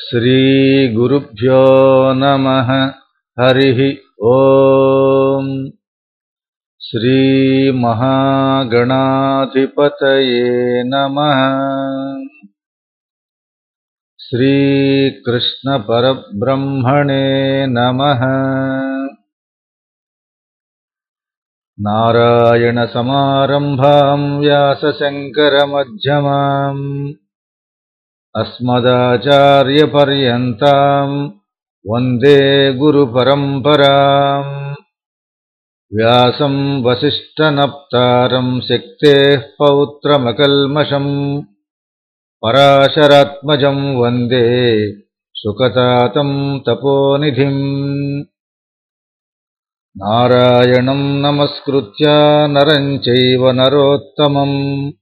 श्रीगुरुभ्यो नमः। हरिः ॐ श्रीमहागणाधिपतये नमः। श्रीकृष्णपरब्रह्मणे नमः। नारायणसमारम्भाम् व्यासशङ्करमध्यमाम् अस्मदाचार्यपर्यन्ताम् वन्दे गुरुपरम्पराम्। व्यासम् वसिष्ठनप्तारम् शक्तेः पौत्रमकल्मषम्। पराशरात्मजम् वन्दे सुकतातम् तपोनिधिम्। नारायणम् नमस्कृत्य नरम् चैव नरोत्तमम्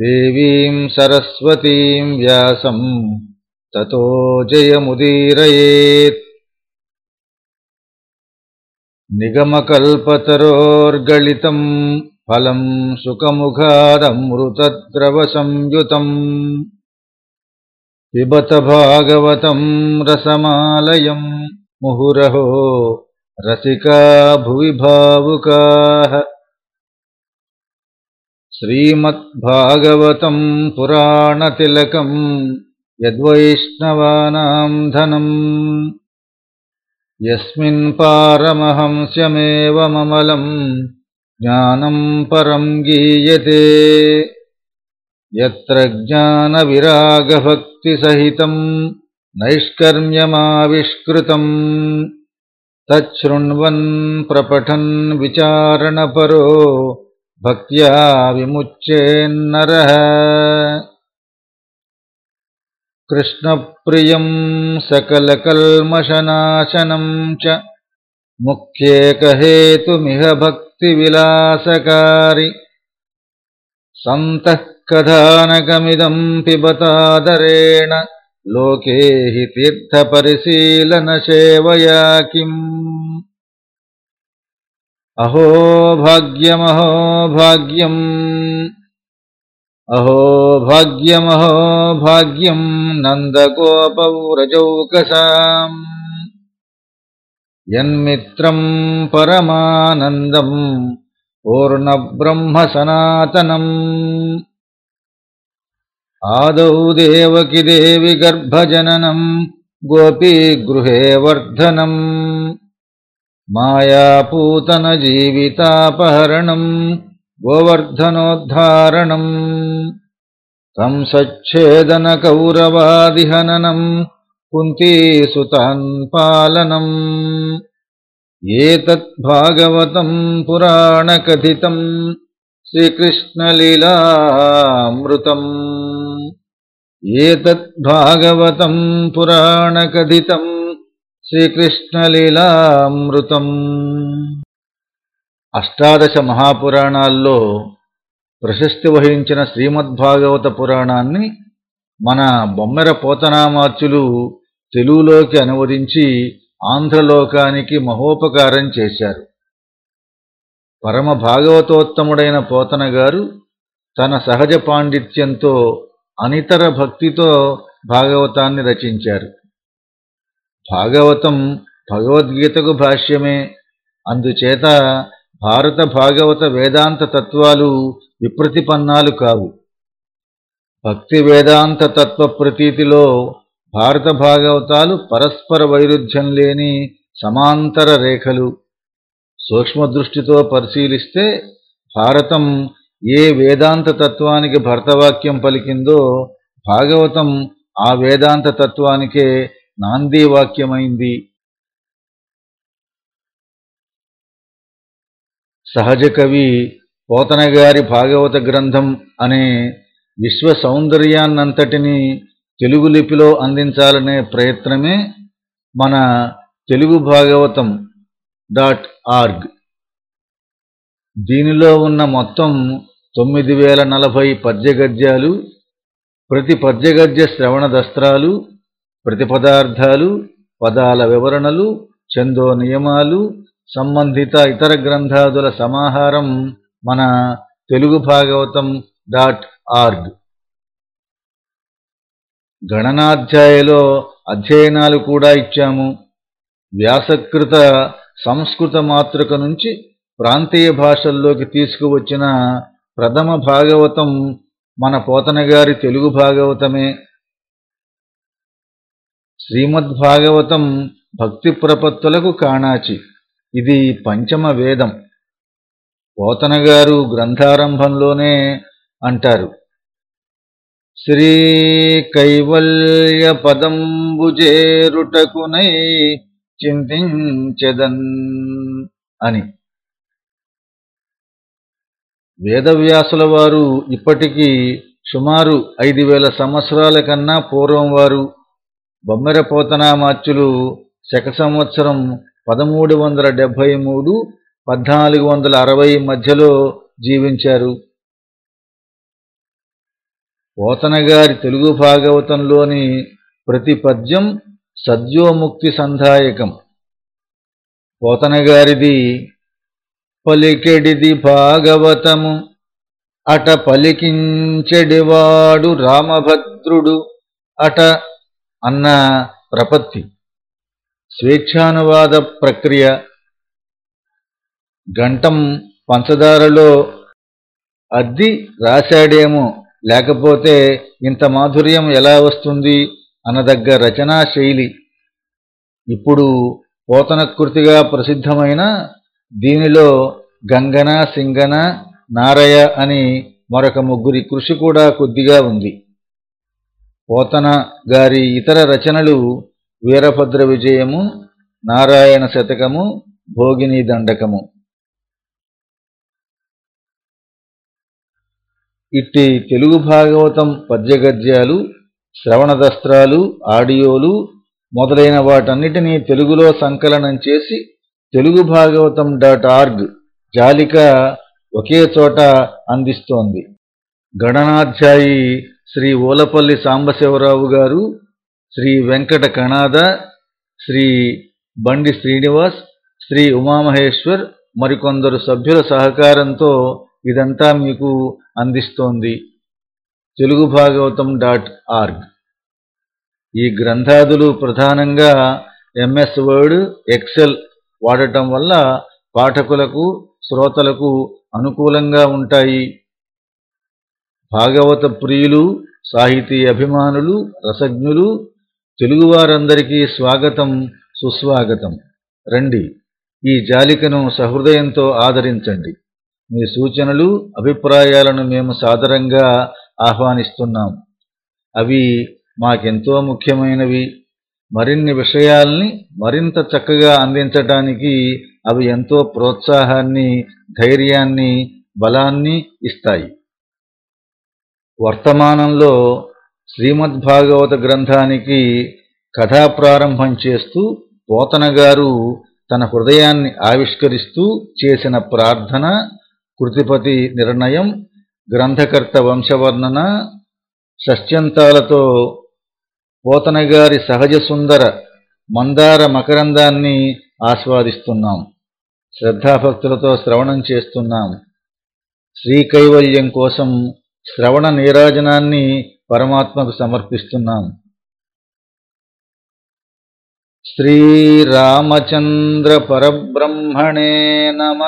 देवीम् सरस्वतीम् व्यासम् ततो जयमुदीरयेत्। निगमकल्पतरोर्गलितम् फलम् सुखमुखादमृतद्रवसंयुतम्। पिबत भागवतम् रसमालयम् मुहुरहो रसिका भुवि भावुकाः श्रीमद्भागवतम् पुराणतिलकम् यद्वैष्णवानाम् धनम् यस्मिन् पारमहंस्यमेवममलम् ज्ञानम् परम् गीयते। यत्र ज्ञानविरागभक्तिसहितम् नैष्कर्म्यमाविष्कृतम् तच्छृण्वन् प्रपठन् विचारणपरो भक्त्या विमुच्येन्नरः कृष्णप्रियम् सकलकल्मषनाशनम् च मुख्येकहेतुमिह भक्तिविलासकारि। सन्तः कथानकमिदम् पिबतादरेण लोके हि तीर्थपरिशीलनसेवया किम् अहो भाग्यमहो भाग्यम्। अहो भाग्यमहो भाग्यम् नन्दगोपव्रजौकसाम्। यन्मित्रम् परमानन्दम् पूर्णब्रह्मसनातनम्। आदौ देवकि देवि गर्भजननम् गोपीगृहे वर्धनम् मायापूतनजीवितापहरणम् गोवर्धनोद्धारणम् कंसच्छेदनकौरवादिहननम् कुन्तीसुतान् पालनम् एतद्भागवतम् पुराणकथितम् श्रीकृष्णलीलामृतम्। एतद्भागवतम् पुराणकथितम् శ్రీకృష్ణలీలామృతం. అష్టాదశ మహాపురాణాల్లో ప్రశస్తి వహించిన శ్రీమద్భాగవత పురాణాన్ని మన బొమ్మెర పోతనామార్చులు తెలుగులోకి అనువదించి ఆంధ్రలోకానికి మహోపకారం చేశారు. పరమ భాగవతోత్తముడైన పోతన గారు తన సహజ పాండిత్యంతో అనితర భక్తితో భాగవతాన్ని రచించారు. భాగవతం భగవద్గీతకు భాష్యమే. అందుచేత భారత భాగవత వేదాంత తత్వాలు విప్రతిపన్నాలు కావు. భక్తి వేదాంత తత్వ ప్రతీతిలో భారత భాగవతాలు పరస్పర వైరుధ్యం లేని సమాంతర రేఖలు. సూక్ష్మదృష్టితో పరిశీలిస్తే భారతం ఏ వేదాంత తత్వానికి భర్తవాక్యం పలికిందో భాగవతం ఆ వేదాంత తత్వానికే నాందీ వాక్యమైంది. సహజ కవి పోతనగారి భాగవత గ్రంథం అనే విశ్వ సౌందర్యాన్నంతటినీ తెలుగు లిపిలో అందించాలనే ప్రయత్నమే మన తెలుగు భాగవతం డాట్ ఆర్గ్. దీనిలో ఉన్న మొత్తం తొమ్మిది వేల నలభై పద్యగద్యాలు ప్రతి పద్యగద్య శ్రవణ దస్త్రాలు ప్రతిపదార్థాలు పదాల వివరణలు చందో నియమాలు సంబంధిత ఇతర గ్రంథాదుల సమాహారం మన తెలుగు భాగవతం డాట్ ఆర్గ్. గణనాధ్యాయలో అధ్యయనాలు కూడా ఇచ్చాము. వ్యాసకృత సంస్కృత మాతృక నుంచి ప్రాంతీయ భాషల్లోకి తీసుకువచ్చిన ప్రథమ భాగవతం మన పోతనగారి తెలుగు భాగవతమే. శ్రీమద్భాగవతం భక్తి ప్రపత్తులకు కాణాచి. ఇది పంచమ వేదం. పోతనగారు గ్రంథారంభంలోనే అంటారు. శ్రీ కైవల్య పదంబుజేరుటకునై చింతించెదన్ అని. వేదవ్యాసుల వారు ఇప్పటికీ సుమారు ఐదు వేల సంవత్సరాల కన్నా పూర్వం వారు బొమ్మెరపోతనామాచ్యులు శక సంవత్సరం పదమూడు వందల డెబ్భై మూడు పద్నాలుగు వందల అరవై మధ్యలో జీవించారు. పోతనగారి తెలుగు భాగవతంలోని ప్రతి పద్యం సద్యోముక్తి సంధాయకం. పోతనగారిది పలికెడిది భాగవతము అట పలికించెడివాడు రామభద్రుడు అట అన్న ప్రపత్తి. స్వేచ్ఛానువాద ప్రక్రియ గంటం పంచదారలో అద్ది రాశాడేమో. లేకపోతే ఇంత మాధుర్యం ఎలా వస్తుంది అనదగ్గ రచనా శైలి. ఇప్పుడు పోతనకృతిగా ప్రసిద్ధమైన దీనిలో గంగన సింగన నారయ అని మరొక ముగ్గురి కృషి కూడా కొద్దిగా ఉంది. పోతన గారి ఇతర రచనలు వీరభద్ర విజయము నారాయణ శతకము భోగిని దండకము. ఇట్టి తెలుగు భాగవతం పద్యగద్యాలు శ్రవణదస్త్రాలు ఆడియోలు మొదలైన వాటన్నిటినీ తెలుగులో సంకలనం చేసి తెలుగు భాగవతం డాట్ ఆర్గ్ జాలిక ఒకే చోట అందిస్తోంది. గణనాధ్యాయి శ్రీ ఓలపల్లి సాంబశివరావు గారు శ్రీ వెంకట కణాద శ్రీ బండి శ్రీనివాస్ శ్రీ ఉమామహేశ్వర్ మరికొందరు సభ్యుల సహకారంతో ఇదంతా మీకు అందిస్తోంది. Telugu Bhagavatam dot org. ఈ గ్రంథాదులు ప్రధానంగా ఎంఎస్ వర్డ్ ఎక్సెల్ వాడటం వల్ల పాఠకులకు శ్రోతలకు అనుకూలంగా ఉంటాయి. భాగవత ప్రియులు సాహితీ అభిమానులు రసజ్ఞులు తెలుగువారందరికీ స్వాగతం సుస్వాగతం. రండి ఈ జాలికను సహృదయంతో ఆదరించండి. మీ సూచనలు అభిప్రాయాలను మేము సాదరంగా ఆహ్వానిస్తున్నాం. అవి మాకెంతో ముఖ్యమైనవి. మరిన్ని విషయాల్ని మరింత చక్కగా అందించటానికి అవి ఎంతో ప్రోత్సాహాన్ని ధైర్యాన్ని బలాన్ని ఇస్తాయి. వర్తమానంలో శ్రీమద్భాగవత గ్రంథానికి కథాప్రారంభం చేస్తూ పోతనగారు తన హృదయాన్ని ఆవిష్కరిస్తూ చేసిన ప్రార్థన కృతిపతి నిర్ణయం గ్రంథకర్త వంశవర్ణన షష్ట్యంతాలతో పోతనగారి సహజ సుందర మందార మకరందాన్ని ఆస్వాదిస్తున్నాం. శ్రద్ధాభక్తులతో శ్రవణం చేస్తున్నాం. శ్రీకైవల్యం కోసం శ్రవణ నీరాజనాన్ని పరమాత్మకు సమర్పిస్తున్నాం. శ్రీరామచంద్ర పరబ్రహ్మణే నమ.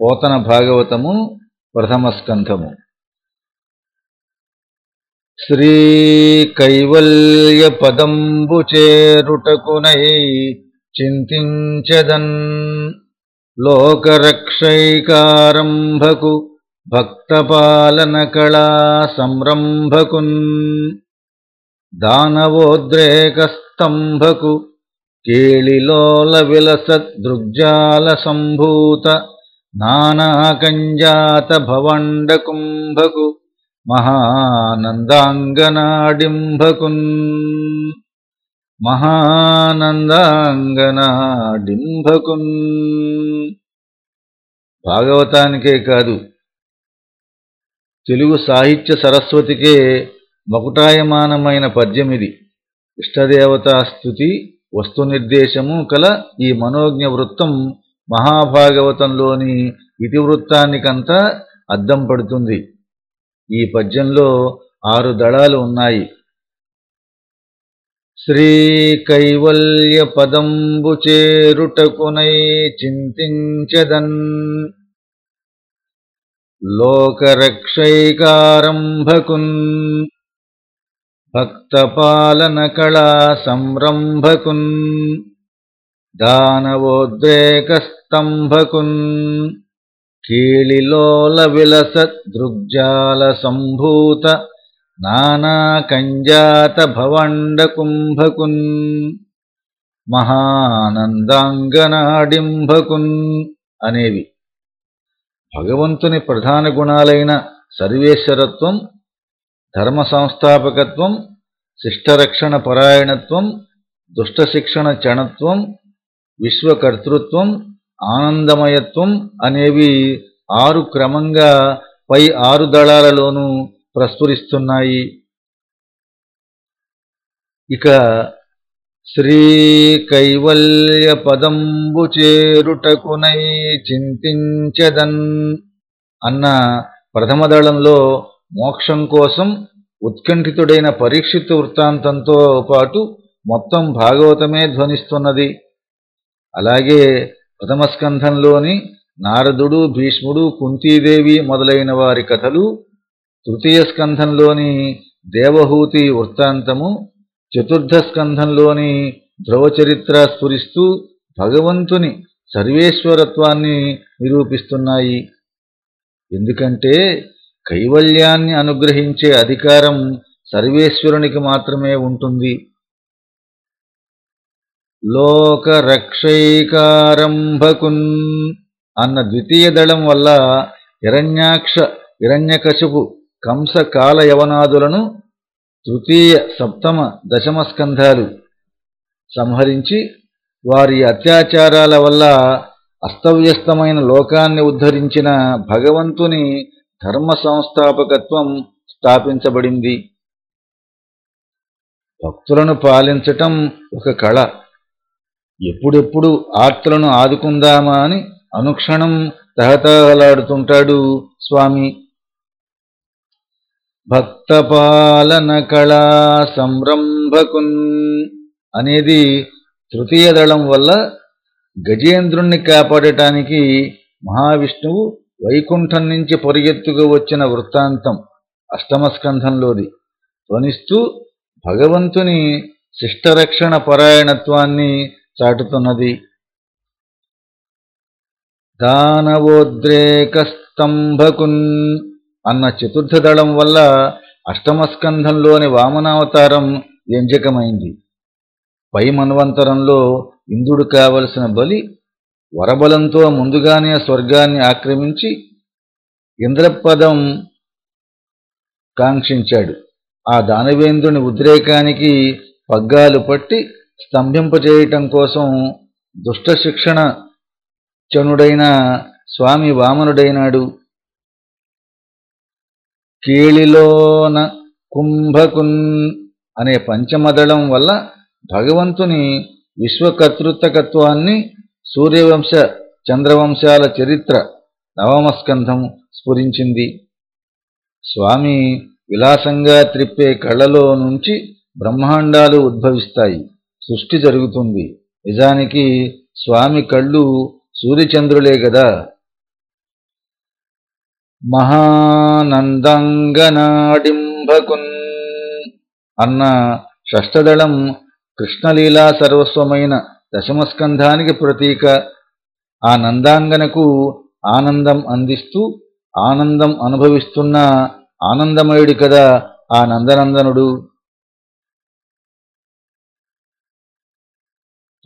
పోతన భాగవతము ప్రథమ స్కంధము. శ్రీ పదంబు చేరుటకునై చింతించదన్ లోకరక్షైకారంభకు భక్తపాలన కళా సంరంభకున్ దానవోద్రేకస్తంభకు కేళిలోల విలసదృగ్జాల సంభూత నానాకంజాత భవండకుంభకు మహానందాంగనాడింభకున్ మహానందాంగనాడింభకున్ భాగవతానికే కాదు తెలుగు సాహిత్య సరస్వతికే మకుటాయమానమైన పద్యమిది ఇష్టదేవతా స్థుతి వస్తునిర్దేశము కల ఈ మనోజ్ఞ వృత్తం మహాభాగవతంలోని ఇతివృత్తానికంతా అద్దం పడుతుంది. ఈ పద్యంలో ఆరు దళాలు ఉన్నాయి. శ్రీకైవల్య పదంబు చేరుటకునై చింతించదన్ లోకరక్షైకారంభకున్ భక్తపాలన కళా సంరంభకున్ దానవోద్రేకస్తంభకున్ కీళిలోల విలస దృగ్జాల సంభూత నానాకంజాత భవండకుంభకున్ మహానందాంగనాడింభకున్ అనేవి భగవంతుని ప్రధాన గుణాలైన సర్వేశ్వరత్వం ధర్మ సంస్థాపకత్వం శిష్టరక్షణ పరాయణత్వం దుష్టశిక్షణ చణత్వం విశ్వకర్తృత్వం ఆనందమయత్వం అనేవి ఆరు క్రమంగా పై ఆరు దళాలలోనూ ప్రస్ఫురిస్తున్నాయి. ఇక శ్రీ పదంబు చేరుటకునై చింతించదన్. అన్న ప్రథమ దళంలో మోక్షం కోసం ఉత్కంఠితుడైన పరీక్షిత్ వృత్తాంతంతో పాటు మొత్తం భాగవతమే ధ్వనిస్తున్నది. అలాగే ప్రథమ స్కంధంలోని నారదుడు భీష్ముడు కుంతీదేవి మొదలైన వారి కథలు తృతీయ స్కంధంలోని దేవహూతి వృత్తాంతము చతుర్థ స్కంధంలోని ధ్రువచరిత్ర స్ఫురిస్తూ భగవంతుని సర్వేశ్వరత్వాన్ని నిరూపిస్తున్నాయి. ఎందుకంటే కైవల్యాన్ని అనుగ్రహించే అధికారం సర్వేశ్వరునికి మాత్రమే ఉంటుంది. లోకరక్షైకారంభకున్ అన్న ద్వితీయ దళం వల్ల హిరణ్యాక్ష హిరణ్యకశపు కంస కాల యవనాదులను తృతీయ సప్తమ దశమ స్కంధాలు సంహరించి వారి అత్యాచారాల వల్ల అస్తవ్యస్తమైన లోకాన్ని ఉద్ధరించిన భగవంతుని ధర్మ సంస్థాపకత్వం స్థాపించబడింది. భక్తులను పాలించటం ఒక కళ. ఎప్పుడెప్పుడు ఆర్తులను ఆదుకుందామా అని అనుక్షణం తహతహలాడుతుంటాడు స్వామి. భక్తపాలన కళా సంరంభకున్ అనేది తృతీయ దళం వల్ల గజేంద్రుణ్ణి కాపాడటానికి మహావిష్ణువు వైకుంఠం నుంచి పొరిగెత్తుకు వచ్చిన వృత్తాంతం అష్టమస్కంధంలోది. ధ్వనిస్తూ భగవంతుని శిష్టరక్షణ పరాయణత్వాన్ని చాటుతున్నది. దానవోద్రేకస్తంభకున్ అన్న చతుర్థ దళం వల్ల అష్టమస్కంధంలోని వామనావతారం వ్యంజకమైంది. పై మన్వంతరంలో ఇంద్రుడు కావలసిన బలి వరబలంతో ముందుగానే స్వర్గాన్ని ఆక్రమించి ఇంద్రపదం కాంక్షించాడు. ఆ దానవేంద్రుని ఉద్రేకానికి పగ్గాలు పట్టి స్తంభింపచేయటం కోసం దుష్టశిక్షణ చనుడైన స్వామి వామనుడైనాడు. కీళిలోన కుంభకున్ అనే పంచమదళం వల్ల భగవంతుని విశ్వకర్తృత్వకత్వాన్ని సూర్యవంశ చంద్రవంశాల చరిత్ర నవమస్కంధం స్ఫురించింది. స్వామి విలాసంగా త్రిప్పే కళ్ళలో నుంచి బ్రహ్మాండాలు ఉద్భవిస్తాయి. సృష్టి జరుగుతుంది. నిజానికి స్వామి కళ్ళు సూర్యచంద్రులే గదా. మహానందంగనాడింభకున్. అన్న షష్టదళం కృష్ణలీలా సర్వస్వమైన దశమస్కంధానికి ప్రతీక. ఆ నందాంగనకు ఆనందం అందిస్తూ ఆనందం అనుభవిస్తున్న ఆనందమయుడు కదా ఆ నందనందనుడు.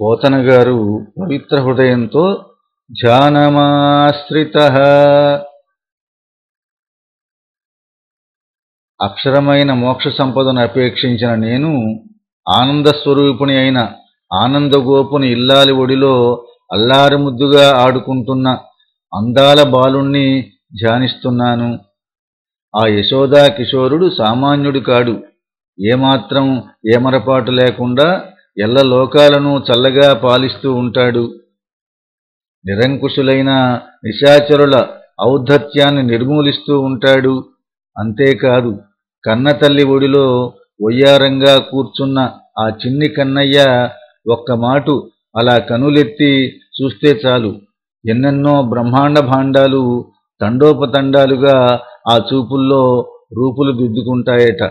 పోతనగారు పవిత్ర హృదయంతో ధ్యానమాశ్రిత. అక్షరమైన మోక్ష సంపదను అపేక్షించిన నేను ఆనందస్వరూపుని అయిన ఆనందగోపుని ఇల్లాలి ఒడిలో అల్లారుముద్దుగా ఆడుకుంటున్న అందాల బాలుణ్ణి ధ్యానిస్తున్నాను. ఆ యశోదా కిషోరుడు సామాన్యుడు కాడు. ఏమాత్రం ఏమరపాటు లేకుండా ఎల్ల లోకాలను చల్లగా పాలిస్తూ ఉంటాడు. నిరంకుశులైన నిశాచరుల ఔద్ధత్యాన్ని నిర్మూలిస్తూ ఉంటాడు. అంతేకాదు కన్నతల్లి ఒడిలో ఒయ్యారంగా కూర్చున్న ఆ చిన్ని కన్నయ్య ఒక్క మాటు అలా కనులెత్తి చూస్తే చాలు. ఎన్నెన్నో బ్రహ్మాండ భాండాలు తండోపతండాలుగా ఆ చూపుల్లో రూపులు దిద్దుకుంటాయట.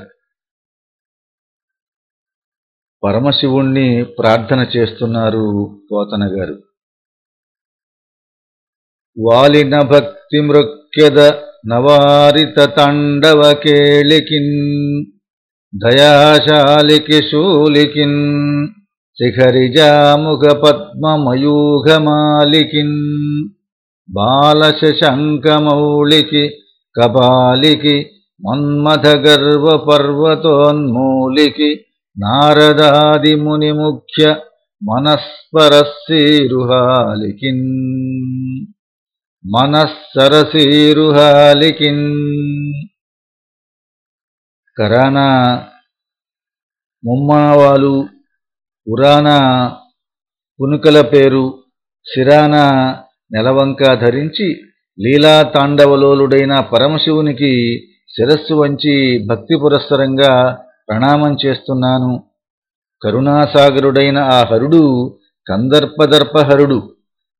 పరమశివుణ్ణి ప్రార్థన చేస్తున్నారు పోతన గారు వాలిన భక్తి మృక్యద नवारितताण्डवकेलिकिन् दयाशालिकिशूलिकिन् शिखरिजामुखपद्ममयूघमालिकिन् बालशशङ्कमौलिकि कपालिकि मन्मथगर्वपर्वतोन्मूलिकि नारदादिमुनिमुख्य मनःपरः सीरुहालिकिन् మనస్సరసీరుహాలికిన్. కరానా ముమ్మావాలు ఉరానా పునుకల పేరు శిరాన నెలవంక ధరించి లీలా తాండవలోలుడైన పరమశివునికి శిరస్సు వంచి భక్తి పురస్సరంగా ప్రణామం చేస్తున్నాను. కరుణాసాగరుడైన ఆ హరుడు కందర్పదర్పహరుడు.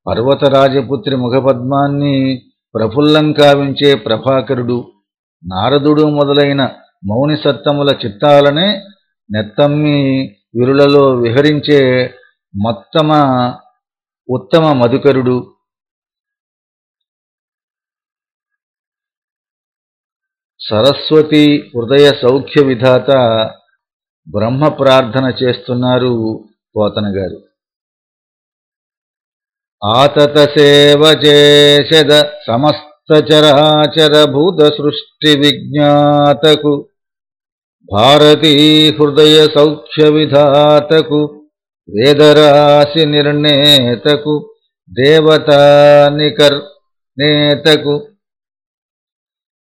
పర్వతరాజపుత్రి ముఖపద్మాన్ని ప్రఫుల్లం కావించే ప్రభాకరుడు నారదుడు మొదలైన మౌని సత్తముల చిత్తాలనే నెత్తమ్మి విరులలో విహరించే మొత్తమ ఉత్తమ మధుకరుడు. సరస్వతి హృదయ సౌఖ్య విధాత బ్రహ్మ ప్రార్థన చేస్తున్నారు పోతనగారు. గారు ఆతత విజ్ఞాతకు భారతీ హృదయ సౌఖ్య విధాతకు వేదరాశి నిర్ణేతకు దేవతా నికర్నేతకు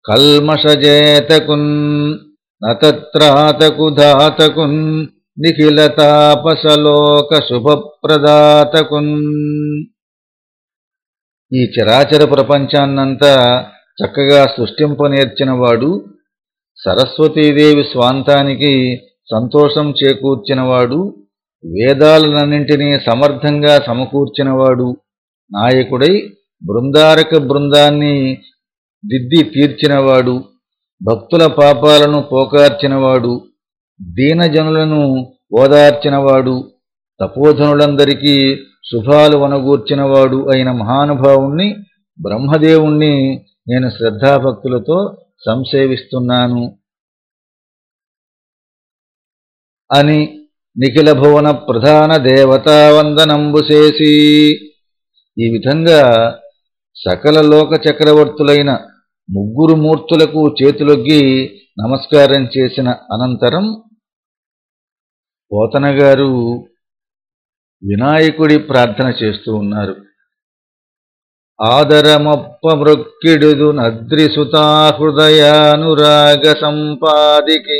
కల్మషజేతకున్ నతత్రాతకు ధాతకున్ నిఖిలతాపసలోక శుభప్రదాతకున్ ఈ చరాచర ప్రపంచాన్నంతా చక్కగా సృష్టింపనేర్చినవాడు సరస్వతీదేవి స్వాంతానికి సంతోషం చేకూర్చినవాడు వేదాలనన్నింటినీ సమర్థంగా సమకూర్చినవాడు నాయకుడై బృందారక బృందాన్ని దిద్ది తీర్చినవాడు భక్తుల పాపాలను పోకార్చినవాడు దీనజనులను ఓదార్చినవాడు తపోధనులందరికీ శుభాలు వనగూర్చినవాడు అయిన మహానుభావుణ్ణి బ్రహ్మదేవుణ్ణి నేను శ్రద్ధాభక్తులతో సంసేవిస్తున్నాను అని నిఖిల భువన ప్రధాన దేవతా చేసి ఈ విధంగా సకల లోక చక్రవర్తులైన ముగ్గురు మూర్తులకు చేతులొగ్గి నమస్కారం చేసిన అనంతరం పోతనగారు వినాయకుడి ప్రార్థన చేస్తూ ఉన్నారు. ఆదరమొప్ప మృక్కిడుదు నద్రిసుతాహృదయానురాగ సంపాదికి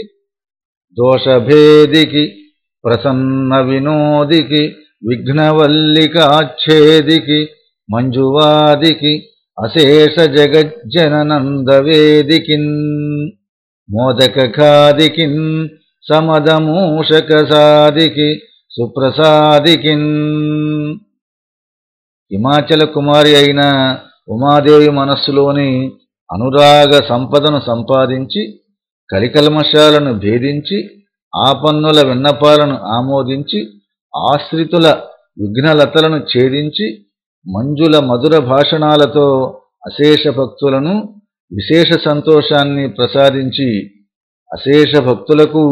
దోషభేదికి ప్రసన్న వినోదికి విఘ్నవల్లికాచ్ఛేదికి మంజువాదికి అశేష జగజ్జననందవేదికిన్ మోదకఖాదికిన్ సమదమూషకసాదికి సుప్రసాదికిన్. హిమాచల కుమారి అయిన ఉమాదేవి మనస్సులోని అనురాగ సంపదను సంపాదించి కలికల్మషాలను భేదించి ఆపన్నుల విన్నపాలను ఆమోదించి ఆశ్రితుల విఘ్నలతలను ఛేదించి మంజుల మధుర భాషణాలతో అశేష భక్తులను విశేష సంతోషాన్ని ప్రసాదించి అశేష భక్తులకు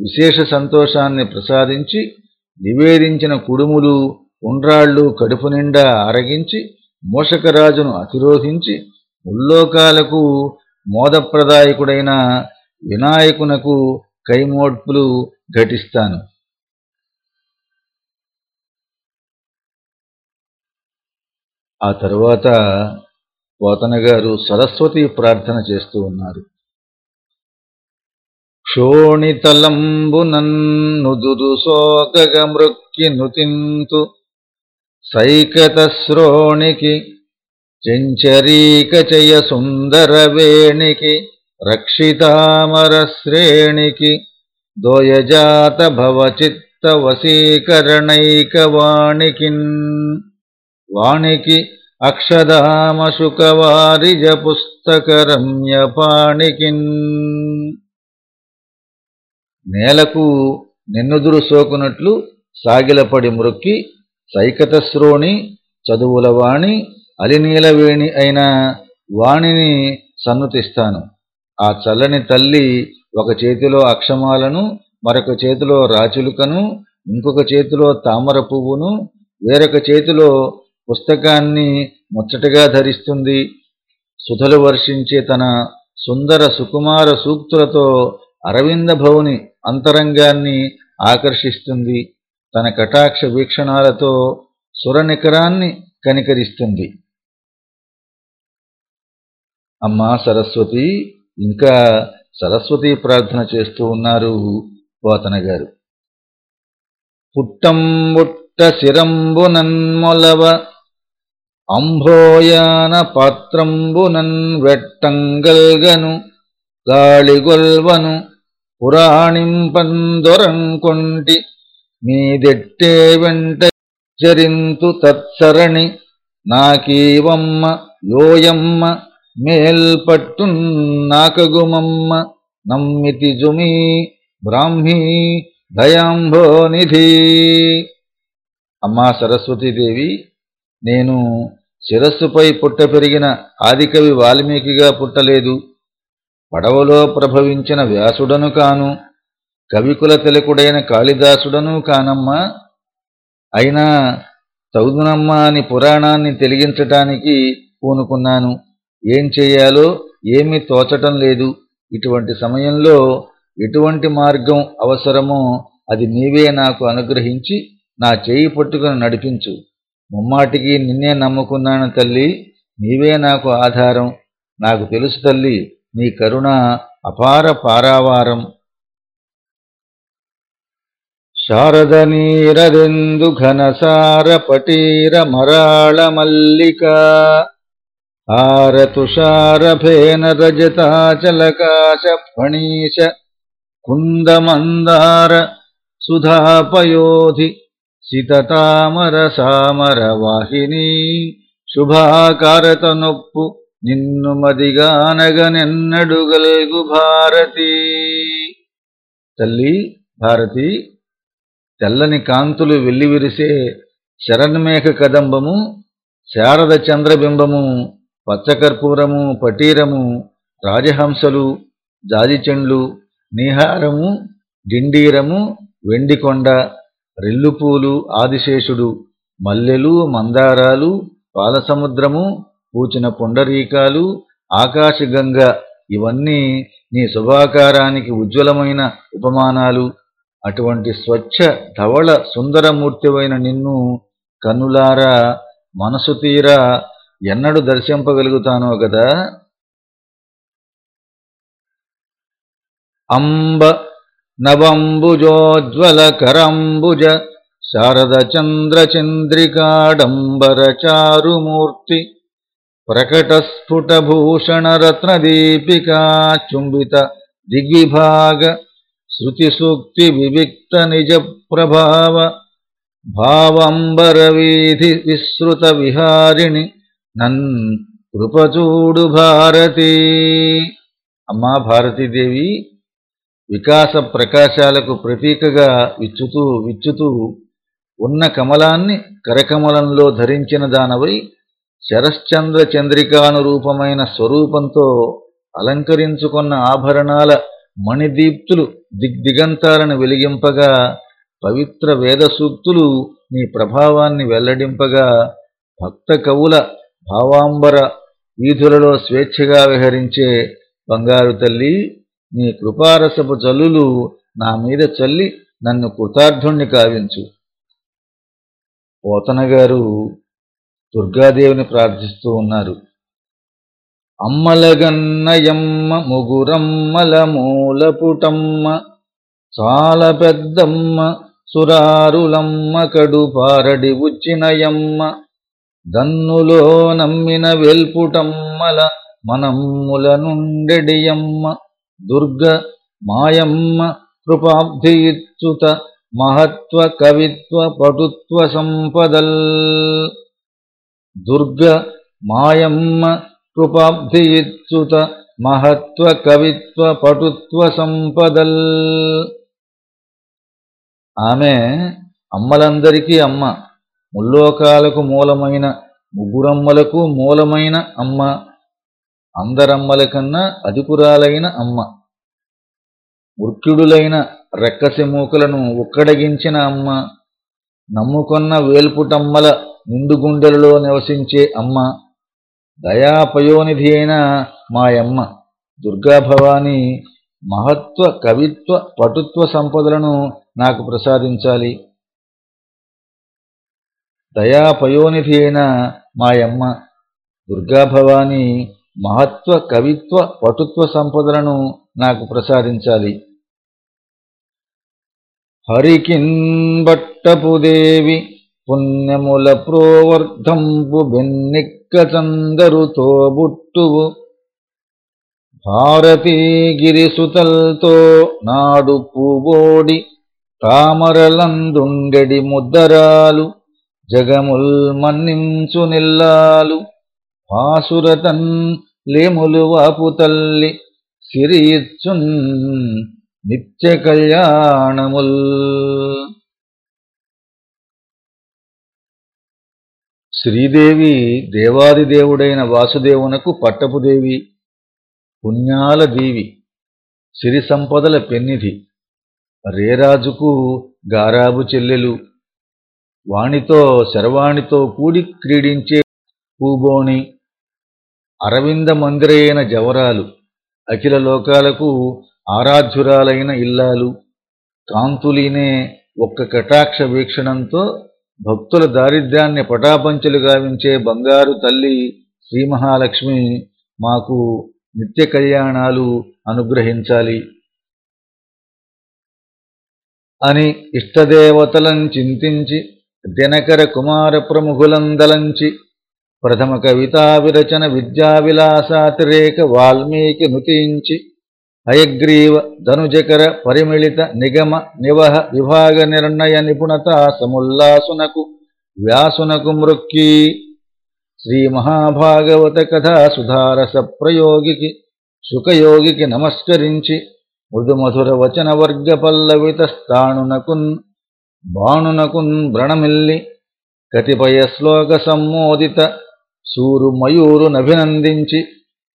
విశేష సంతోషాన్ని ప్రసాదించి నివేదించిన కుడుములు ఉండ్రాళ్ళు కడుపు నిండా అరగించి మూషకరాజును అతిరోధించి ముల్లోకాలకు మోదప్రదాయకుడైన వినాయకునకు కైమోడ్పులు ఘటిస్తాను. ఆ తరువాత పోతన గారు సరస్వతి ప్రార్థన చేస్తూ ఉన్నారు. క్షోణితలంబునన్నుదురు శోకగ మృక్కి నుతింతు సైకతశ్రోణికి చెంచరీకచయ సుందరవేణికి రక్షితామరశ్రేణికి దోయజాత భవచిత్త వశీకరణైకవాణికిన్ వాణికి అక్షదామశుకవారిజ పుస్తకరమ్యపాణికిన్ నేలకు నిన్నుదురు సోకునట్లు సాగిలపడి మృక్కి సైకతశ్రోణి చదువుల వాణి అలినీలవేణి అయిన వాణిని సన్నతిస్తాను. ఆ చల్లని తల్లి ఒక చేతిలో అక్షమాలను మరొక చేతిలో రాచులుకను ఇంకొక చేతిలో తామర పువ్వును వేరొక చేతిలో పుస్తకాన్ని ముచ్చటగా ధరిస్తుంది. సుధలు వర్షించే తన సుందర సుకుమార సూక్తులతో అరవింద భవుని అంతరంగాన్ని ఆకర్షిస్తుంది. తన కటాక్ష వీక్షణాలతో సురనికరాన్ని కనికరిస్తుంది. అమ్మా సరస్వతి! ఇంకా సరస్వతి ప్రార్థన చేస్తూ ఉన్నారు పోతన గారు పుట్టంబుట్ట శిరంబునన్మొలవ అంభోయాన పాత్రంబునన్ వెట్టంగల్గను గాళిగొల్వను పురాణింపందొరంకొంటి మీదెట్టే వెంట చరింతు తత్సరణి. నాకీవమ్మ యోయమ్మ మేల్పట్టు నాకగుమమ్మ నమ్మితి జుమీ బ్రాహ్మీ దయాంభోనిధి అమ్మా సరస్వతీదేవి నేను శిరస్సుపై పుట్ట పెరిగిన ఆదికవి వాల్మీకిగా పుట్టలేదు. పడవలో ప్రభవించిన వ్యాసుడను కాను కవికుల తిలకుడైన కాళిదాసుడను కానమ్మా. అయినా తగుదునమ్మా అని పురాణాన్ని తెలిగించటానికి పూనుకున్నాను. ఏం చేయాలో ఏమీ తోచటం లేదు. ఇటువంటి సమయంలో ఎటువంటి మార్గం అవసరమో అది నీవే నాకు అనుగ్రహించి నా చేయి పట్టుకుని నడిపించు. ముమ్మాటికి నిన్నే నమ్ముకున్నాను తల్లి నీవే నాకు ఆధారం. నాకు తెలుసు తల్లి నీ కరుణ అపార పారావారం. శారద నీరదెందు ఘనసార పటీర మరాళ మల్లిక. హారతుషారభేన రజతాచలకాశ ఫణీశ. కుందమందార సుధాపయోధి. నిన్ను మదిగానగనెన్నడుగల్గు భారతి. తల్లి భారతి తెల్లని కాంతులు వెల్లివిరిసే శరణ్మేఘ కదంబము శారద చంద్రబింబము పచ్చకర్పూరము పటీరము రాజహంసలు జాజిచెండ్లు నీహారము డిండీరము వెండికొండ రెల్లుపూలు ఆదిశేషుడు మల్లెలు మందారాలు పాలసముద్రము పూచిన పుండరీకాలు ఆకాశగంగ ఇవన్నీ నీ శుభాకారానికి ఉజ్వలమైన ఉపమానాలు. అటువంటి స్వచ్ఛ ధవళ సుందరమూర్తివైన నిన్ను కన్నులారా మనసు తీరా ఎన్నడు దర్శింపగలుగుతానో కదా అంబ నవంబుజోజ్వలకరంబుజ శారదచంద్రచంద్రికాడంబరచారుమూర్తి ప్రకటస్ఫుటభూషణరత్నదీపికా చుంబిత దిగ్విభాగ శృతిసూక్తి వివిక్త నిజ ప్రభావ భావంబరవీధి విశ్రుత విహారిణి నన్ కృపచూడు భారతి. అమ్మా భారతీదేవి వికాస ప్రకాశాలకు ప్రతీకగా విచ్చుతూ విచ్చుతూ ఉన్న కమలాన్ని కరకమలంలో ధరించిన దానవై శరశ్చంద్ర చంద్రికానురూపమైన స్వరూపంతో అలంకరించుకున్న ఆభరణాల మణిదీప్తులు దిగ్దిగంతాలను వెలిగింపగా పవిత్ర వేద సూక్తులు నీ ప్రభావాన్ని వెల్లడింపగా భక్త కవుల భావాంబర వీధులలో స్వేచ్ఛగా విహరించే బంగారు తల్లి నీ కృపారసపు జల్లులు నా మీద చల్లి నన్ను కృతార్థుణ్ణి కావించు. పోతనగారు దుర్గాదేవిని ప్రార్థిస్తూ ఉన్నారు. అమ్మలగన్నయమ్మ ముగురమ్మల మూలపుటమ్మ చాలా పెద్దమ్మ సురారులమ్మ కడు పారడి ఉచ్చినయమ్మ దన్నులో నమ్మిన వెల్పుటమ్మల మనమ్ముల నుండెడియమ్మ దుర్గ మాయమ్మ కృపాబ్ధి మహత్వ కవిత్వ పటుత్వ సంపదల్. దుర్గ మాయమ్మ కృపాబ్ధి మహత్వ కవిత్వ పటుత్వ సంపదల్ ఆమె అమ్మలందరికీ అమ్మ. ముల్లోకాలకు మూలమైన ముగ్గురమ్మలకు మూలమైన అమ్మ. అందరమ్మల కన్నా అధిపురాలైన అమ్మ. వృక్యుడులైన రెక్కసి మూకలను ఉక్కడగించిన అమ్మ. నమ్ముకొన్న వేల్పుటమ్మల నిండుగుండెలలో నివసించే అమ్మ దయాపయోనిధి అయిన మాయమ్మ దుర్గాభవాని మహత్వ కవిత్వ పటుత్వ సంపదలను నాకు ప్రసాదించాలి. దయాపయోనిధి అయిన మాయమ్మ దుర్గాభవాని మహత్వ కవిత్వ పటుత్వ సంపదలను నాకు ప్రసాదించాలి. హరికిన్ బట్టపుదేవి పుణ్యముల ప్రోవర్ధంపు బెన్నిక్క చందరుతో బుట్టువు భారతీగిరిసుతల్తో నాడు పూవోడి తామరలందుండెడి ముద్దరాలు జగముల్ మన్నించు నిల్లాలు. పాసురతన్ లేములు వాపు తల్లి సిరియిచ్చున్ నిత్య కళ్యాణముల్ శ్రీదేవి దేవాదిదేవుడైన వాసుదేవునకు పట్టపుదేవి పుణ్యాల దేవి సిరి సంపదల పెన్నిధి రేరాజుకు గారాబు చెల్లెలు వాణితో శరవాణితో కూడి క్రీడించే పూబోని అరవింద మందిరైన జవరాలు అఖిల లోకాలకు ఆరాధ్యురాలైన ఇల్లాలు కాంతులీనే ఒక్క కటాక్ష వీక్షణంతో భక్తుల దారిద్ర్యాన్ని పటాపంచలు గావించే బంగారు తల్లి శ్రీ మహాలక్ష్మి మాకు నిత్య కళ్యాణాలు అనుగ్రహించాలి. అని ఇష్టదేవతలను చింతించి దినకర కుమార ప్రముఖులందలంచి ప్రథమ కవితా విరచన విద్యా విలాసాతిరేక వాల్మీకి నుతించి హయగ్రీవ ధనుజకర పరిమిళిత నిగమ నివహ విభాగ నిర్ణయ నిపుణత సముల్లాసునకు వ్యాసునకు మృక్కి. శ్రీ మహాభాగవత కథా సుధారస ప్రయోగికి సుఖయోగికి నమస్కరించి మృదుమధుర వచన వర్గ పల్లవిత స్థాణునకున్ బాణునకున్ వ్రణమిల్లి కతిపయ శ్లోక సమ్మోదిత సూరు మయూరునభినందించి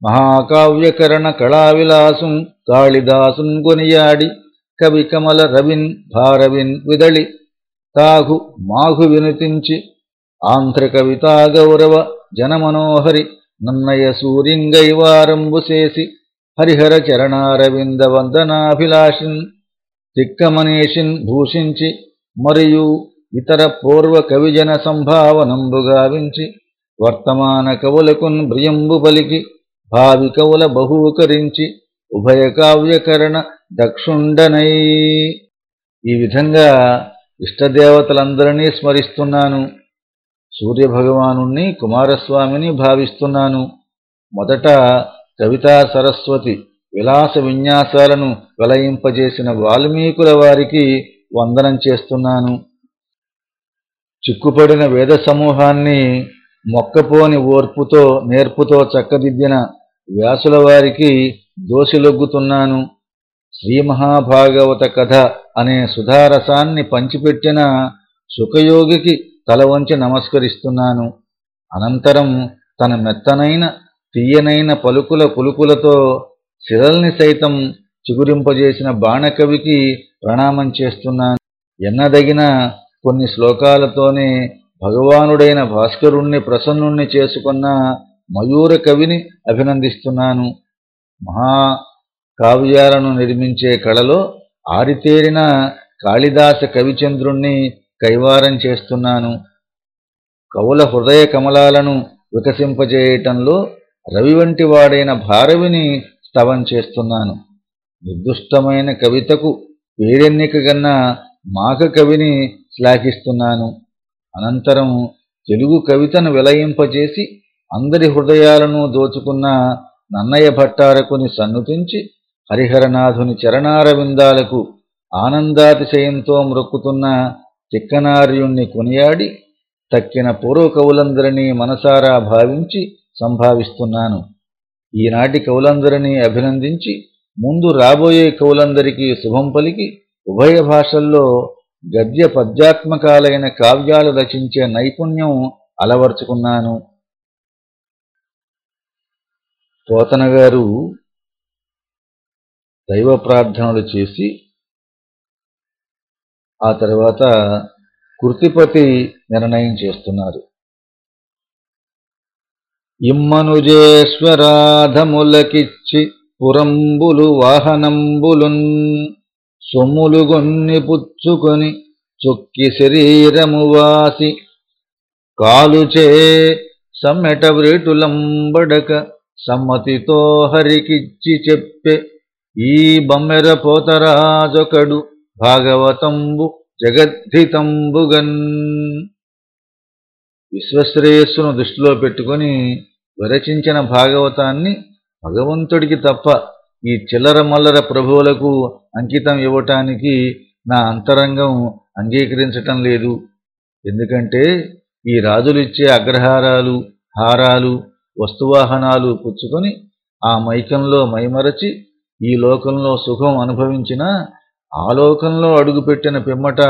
మహాకావ్యకరణ కళావిలాసుం కాళిదాసున్ కొనియాడి కవి కమల రవిన్ భారవిన్ విదళి తాగు మాఘు వినుతించి ఆంధ్ర కవితా గౌరవ జనమనోహరి నన్నయ సూరింగైవారంబు చేసి హరిహర చరణారవింద వందనాభిలాషిన్ తిక్కమనీషిన్ భూషించి మరియు ఇతర పూర్వ కవిజన సంభావనంబు గావించి వర్తమాన కవులకున్ బ్రియంబు పలికి భావికవుల బహూకరించి ఉభయ కావ్యకరణ దక్షుండనై. ఈ విధంగా ఇష్టదేవతలందరినీ స్మరిస్తున్నాను. సూర్యభగవాను కుమారస్వామిని భావిస్తున్నాను. మొదట కవితా సరస్వతి విలాస విన్యాసాలను వెలయింపజేసిన వాల్మీకుల వారికి వందనం చేస్తున్నాను. చిక్కుపడిన వేద సమూహాన్ని మొక్కపోని ఓర్పుతో నేర్పుతో చక్కదిద్దిన వ్యాసుల వారికి దోషిలొగ్గుతున్నాను. శ్రీ మహాభాగవత కథ అనే సుధారసాన్ని పంచిపెట్టిన సుఖయోగికి తల వంచి నమస్కరిస్తున్నాను. అనంతరం తన మెత్తనైన తీయనైన పలుకుల పులుకులతో శిరల్ని సైతం చిగురింపజేసిన బాణకవికి ప్రణామం చేస్తున్నాను. ఎన్నదగిన కొన్ని శ్లోకాలతోనే భగవానుడైన భాస్కరుణ్ణి ప్రసన్నుణ్ణి చేసుకున్న మయూర కవిని అభినందిస్తున్నాను. మహా కావ్యాలను నిర్మించే కళలో ఆరితేరిన కాళిదాస కవిచంద్రుణ్ణి కైవారం చేస్తున్నాను. కవుల హృదయ కమలాలను వికసింపజేయటంలో రవి వంటి వాడైన భారవిని స్తవం చేస్తున్నాను. నిర్దుష్టమైన కవితకు పేరెన్నిక కన్నా మాక కవిని శ్లాఘిస్తున్నాను. అనంతరం తెలుగు కవితను విలయింపజేసి అందరి హృదయాలను దోచుకున్న నన్నయ్య భట్టారకుని సన్నుతించి హరిహరనాథుని చరణారవిందాలకు ఆనందాతిశయంతో మ్రొక్కుతున్న తిక్కనార్యుణ్ణి కొనియాడి తక్కిన పూర్వకవులందరినీ మనసారా భావించి సంభావిస్తున్నాను. ఈనాటి కవులందరినీ అభినందించి ముందు రాబోయే కవులందరికీ శుభం పలికి ఉభయ భాషల్లో గద్య పద్యాత్మకాలైన కావ్యాలు రచించే నైపుణ్యం అలవర్చుకున్నాను. పోతన గారు దైవ ప్రార్థనలు చేసి ఆ తర్వాత కృతిపతి నిర్ణయం చేస్తున్నారు. ఇమ్మనుజేశ్వరాధములకిచ్చి పురంబులు వాహనంబులున్ సొమ్ములుగొన్ని పుచ్చుకొని చుక్కి శరీరము వాసి కాలుచే సమ్మెట వ్రేటులంబడక సమ్మతితో హరికిచ్చి చెప్పె ఈ బమ్మెర పోతరాజొకడు భాగవతంబు జగద్ధితంబుగన్. విశ్వశ్రేయస్సును దృష్టిలో పెట్టుకుని విరచించిన భాగవతాన్ని భగవంతుడికి తప్ప ఈ చిల్లర మల్లర ప్రభువులకు అంకితం ఇవ్వటానికి నా అంతరంగం అంగీకరించటం లేదు. ఎందుకంటే ఈ రాజులిచ్చే అగ్రహారాలు హారాలు వస్తువాహనాలు పుచ్చుకొని ఆ మైకంలో మైమరచి ఈ లోకంలో సుఖం అనుభవించినా ఆ లోకంలో అడుగుపెట్టిన పిమ్మట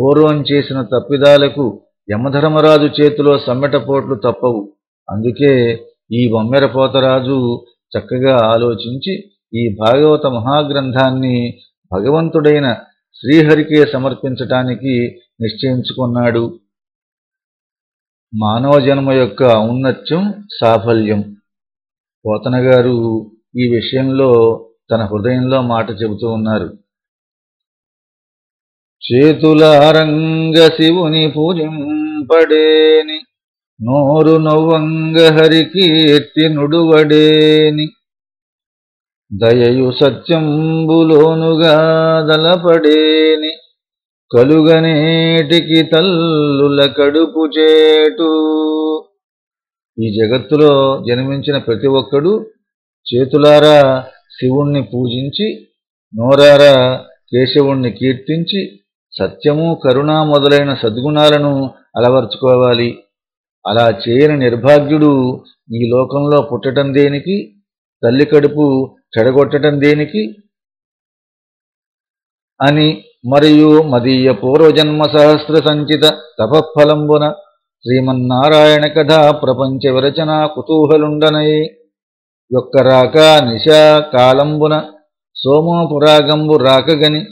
పూర్వం చేసిన తప్పిదాలకు యమధర్మరాజు చేతిలో సమ్మెటపోట్లు తప్పవు. అందుకే ఈ బొమ్మెరపోతరాజు చక్కగా ఆలోచించి ఈ భాగవత మహాగ్రంథాన్ని భగవంతుడైన శ్రీహరికే సమర్పించటానికి నిశ్చయించుకున్నాడు. మానవ జన్మ యొక్క ఔన్నత్యం సాఫల్యం. పోతన గారు ఈ విషయంలో తన హృదయంలో మాట చెబుతూ ఉన్నారు. చేతులారంగ శివుని పూజింపడేని నోరు నవ్వంగ హరికి ఎత్తి నుడువడేని. దయయు సత్యంబులోనుగా దలపడేని కలుగనేటికి తల్లుల కడుపు చేటు. ఈ జగత్తులో జన్మించిన ప్రతి ఒక్కడు చేతులారా శివుణ్ణి పూజించి నోరారా కేశవుణ్ణి కీర్తించి సత్యము కరుణ మొదలైన సద్గుణాలను అలవర్చుకోవాలి. అలా చేయని నిర్భాగ్యుడు ఈ లోకంలో పుట్టటం దేనికి? తల్లి కడుపు చెడగొట్టడం దేనికి? అని మరియు మదీయ పూర్వజన్మ సహస్ర సంచిత తపఫలంబున శ్రీమన్నారాయణ కథ ప్రపంచ విరచన కుతూహలుండనై యొక్క రాక నిశా కాలంబున సోమోపురాగంబు రాకగని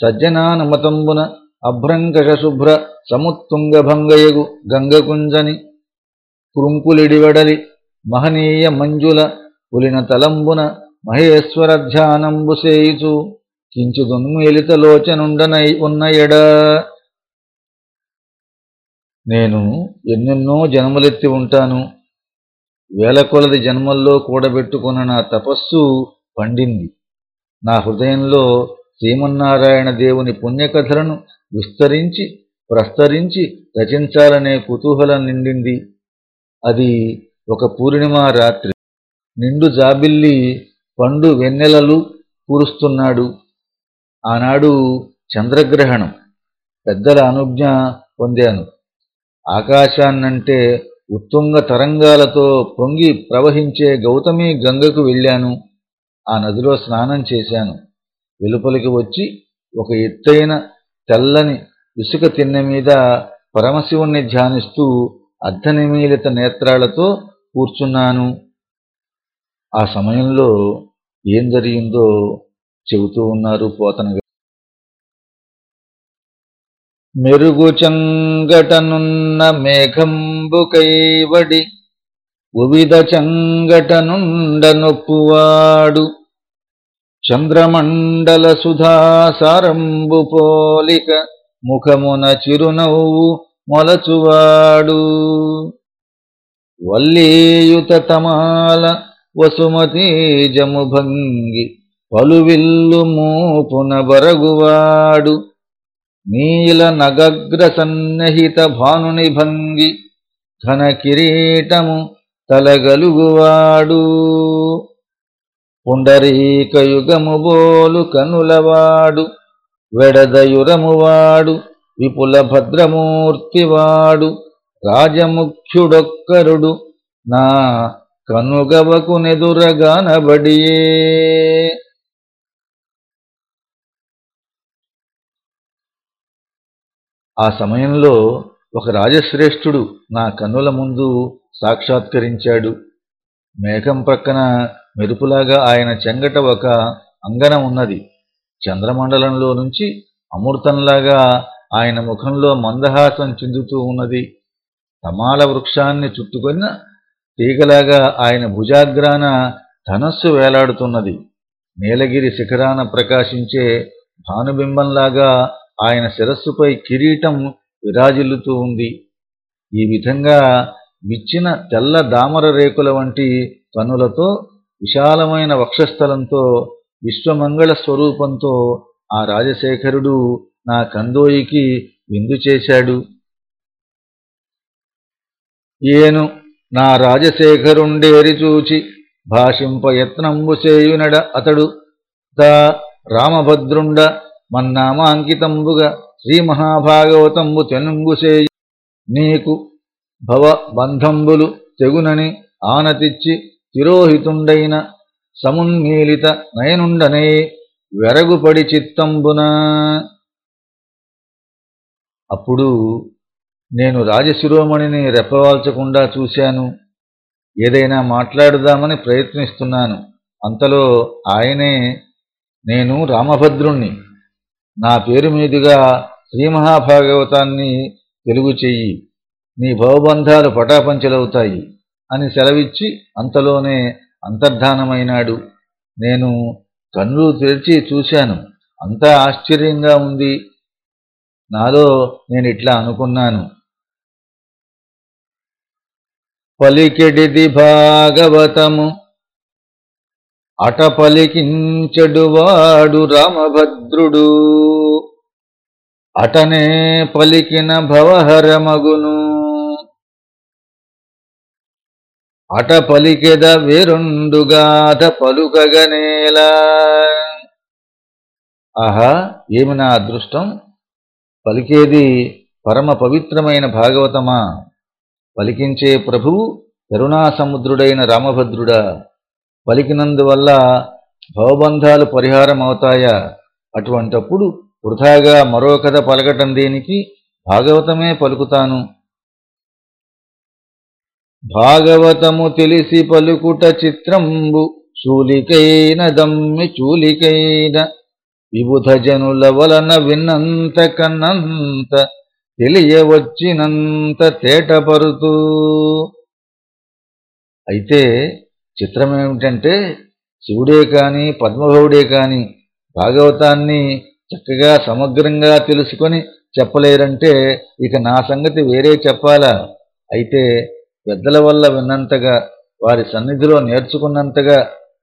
సజ్జనానుమతంబున అభ్రంకషశుభ్ర సముత్తుంగభంగయగు గంగకుంజని కృంకులిడివడలి మహనీయ మంజుల పులిన తలంబున మహేశ్వర ధ్యానంబు కించుదున్మేలిత లోచనుండనై ఉన్న ఎడ నేను ఎన్నెన్నో జన్మలెత్తి ఉంటాను. వేల కొలది జన్మల్లో కూడబెట్టుకున్న నా తపస్సు పండింది. నా హృదయంలో శ్రీమన్నారాయణ దేవుని పుణ్యకథలను విస్తరించి ప్రస్తరించి రచించాలనే కుతూహలం నిండింది. అది ఒక పూర్ణిమ రాత్రి. నిండు జాబిల్లి పండు వెన్నెలలు కూరుస్తున్నాడు. ఆనాడు చంద్రగ్రహణం పెద్దల అనుజ్ఞ పొందాను. ఆకాశాన్నంటే ఉత్తుంగ తరంగాలతో పొంగి ప్రవహించే గౌతమి గంగకు వెళ్ళాను. ఆ నదిలో స్నానం చేశాను. వెలుపలికి వచ్చి ఒక ఎత్తైన తెల్లని ఇసుక తిన్నె మీద పరమశివుణ్ణి ధ్యానిస్తూ అర్ధనిమీలిత నేత్రాలతో కూర్చున్నాను. ఆ సమయంలో ఏం జరిగిందో చెబుతూ ఉన్నారు పోతన మెరుగు చంగటనున్న మేఘంబు కైవడి ఉవిధ చంగటనుండ నొప్పువాడు. చంద్రమండల సుధాసారంబు పోలిక ముఖమున చిరునవ్వు మొలచువాడు. వల్లీయుత తమాల వసుమతి జముభంగి పలువిల్లు మూపున బరగువాడు నీల నగగ్ర సన్నిహిత భానుని భంగి ఘన కిరీటము తలగలుగువాడు. పుండరీకయుగము బోలు కనులవాడు వెడదయురమువాడు విపుల భద్రమూర్తివాడు రాజముఖ్యుడొక్కరుడు నా కనుగవకు నెదురగానబడియే ఆ సమయంలో ఒక రాజశ్రేష్ఠుడు నా కన్నుల ముందు సాక్షాత్కరించాడు. మేఘం ప్రక్కన మెరుపులాగా ఆయన చెంగట ఒక అంగనం ఉన్నది. చంద్రమండలంలో నుంచి అమృతంలాగా ఆయన ముఖంలో మందహాసం చెందుతూ ఉన్నది. తమాల వృక్షాన్ని చుట్టుకున్న తీగలాగా ఆయన భుజాగ్రాన ధనస్సు వేలాడుతున్నది. నీలగిరి శిఖరాన ప్రకాశించే భానుబింబంలాగా ఆయన శిరస్సుపై కిరీటం విరాజిల్లుతూ ఉంది. ఈ విధంగా విచ్చిన తెల్ల దామర రేకుల వంటి కనులతో విశాలమైన వక్షస్థలంతో విశ్వమంగళ స్వరూపంతో ఆ రాజశేఖరుడు నా కందోయికి విందు చేశాడు. ఏను నా రాజశేఖరుండేరి చూచి భాషింపయత్నంబు చేయునడ అతడు. దా రామభద్రుండ మన్నామాంకితంబుగా శ్రీ మహాభాగవతంబు తెనుంగుసేయి నీకు భవ బంధంబులు తెగునని ఆనతిచ్చి తిరోహితుండైన సమున్మీలిత నయనుండనే వెరగుపడి చిత్తంబున. అప్పుడు నేను రాజశిరోమణిని రెప్పవాల్చకుండా చూశాను. ఏదైనా మాట్లాడుదామని ప్రయత్నిస్తున్నాను. అంతలో ఆయనే నేను రామభద్రుణ్ణి నా పేరు మీదుగా శ్రీ మహాభాగవతాన్ని తెలుగు చెయ్యి. నీ భవబంధాలు పటాపంచలవుతాయి అని సెలవిచ్చి అంతలోనే అంతర్ధానమైనాడు. నేను కన్నులు తెరిచి చూశాను. అంతా ఆశ్చర్యంగా ఉంది. నాలో నేను ఇట్లా అనుకున్నాను. పలికెడిది భాగవతము అట పలికించెడువాడు రామభద్రుడు. అటనే పలికిన భవహరమగును. అట పలికెద వేరుండుగాథ పలుకగనేలా ఆహా ఏమి నా అదృష్టం? పలికేది పరమ పవిత్రమైన భాగవతమా? పలికించే ప్రభువు కరుణాసముద్రుడైన రామభద్రుడా. పలికినందువల్ల భవబంధాలు పరిహారం అవుతాయా అటువంటప్పుడు వృధాగా మరో కథ పలకటం దేనికి? భాగవతమే పలుకుతాను. భాగవతము తెలిసి పలుకుట చిత్రంబు చూలికైన దమ్మి చూలికైన విబుధ జనుల వలన విన్నంత కన్నంత తెలియవచ్చినంత తేటపరుతూ. అయితే చిత్రం ఏమిటంటే శివుడే కాని పద్మభవుడే కాని భాగవతాన్ని చక్కగా సమగ్రంగా తెలుసుకొని చెప్పలేరంటే ఇక నా సంగతి వేరే చెప్పాలా? అయితే పెద్దల వల్ల విన్నంతగా వారి సన్నిధిలో నేర్చుకున్నంతగా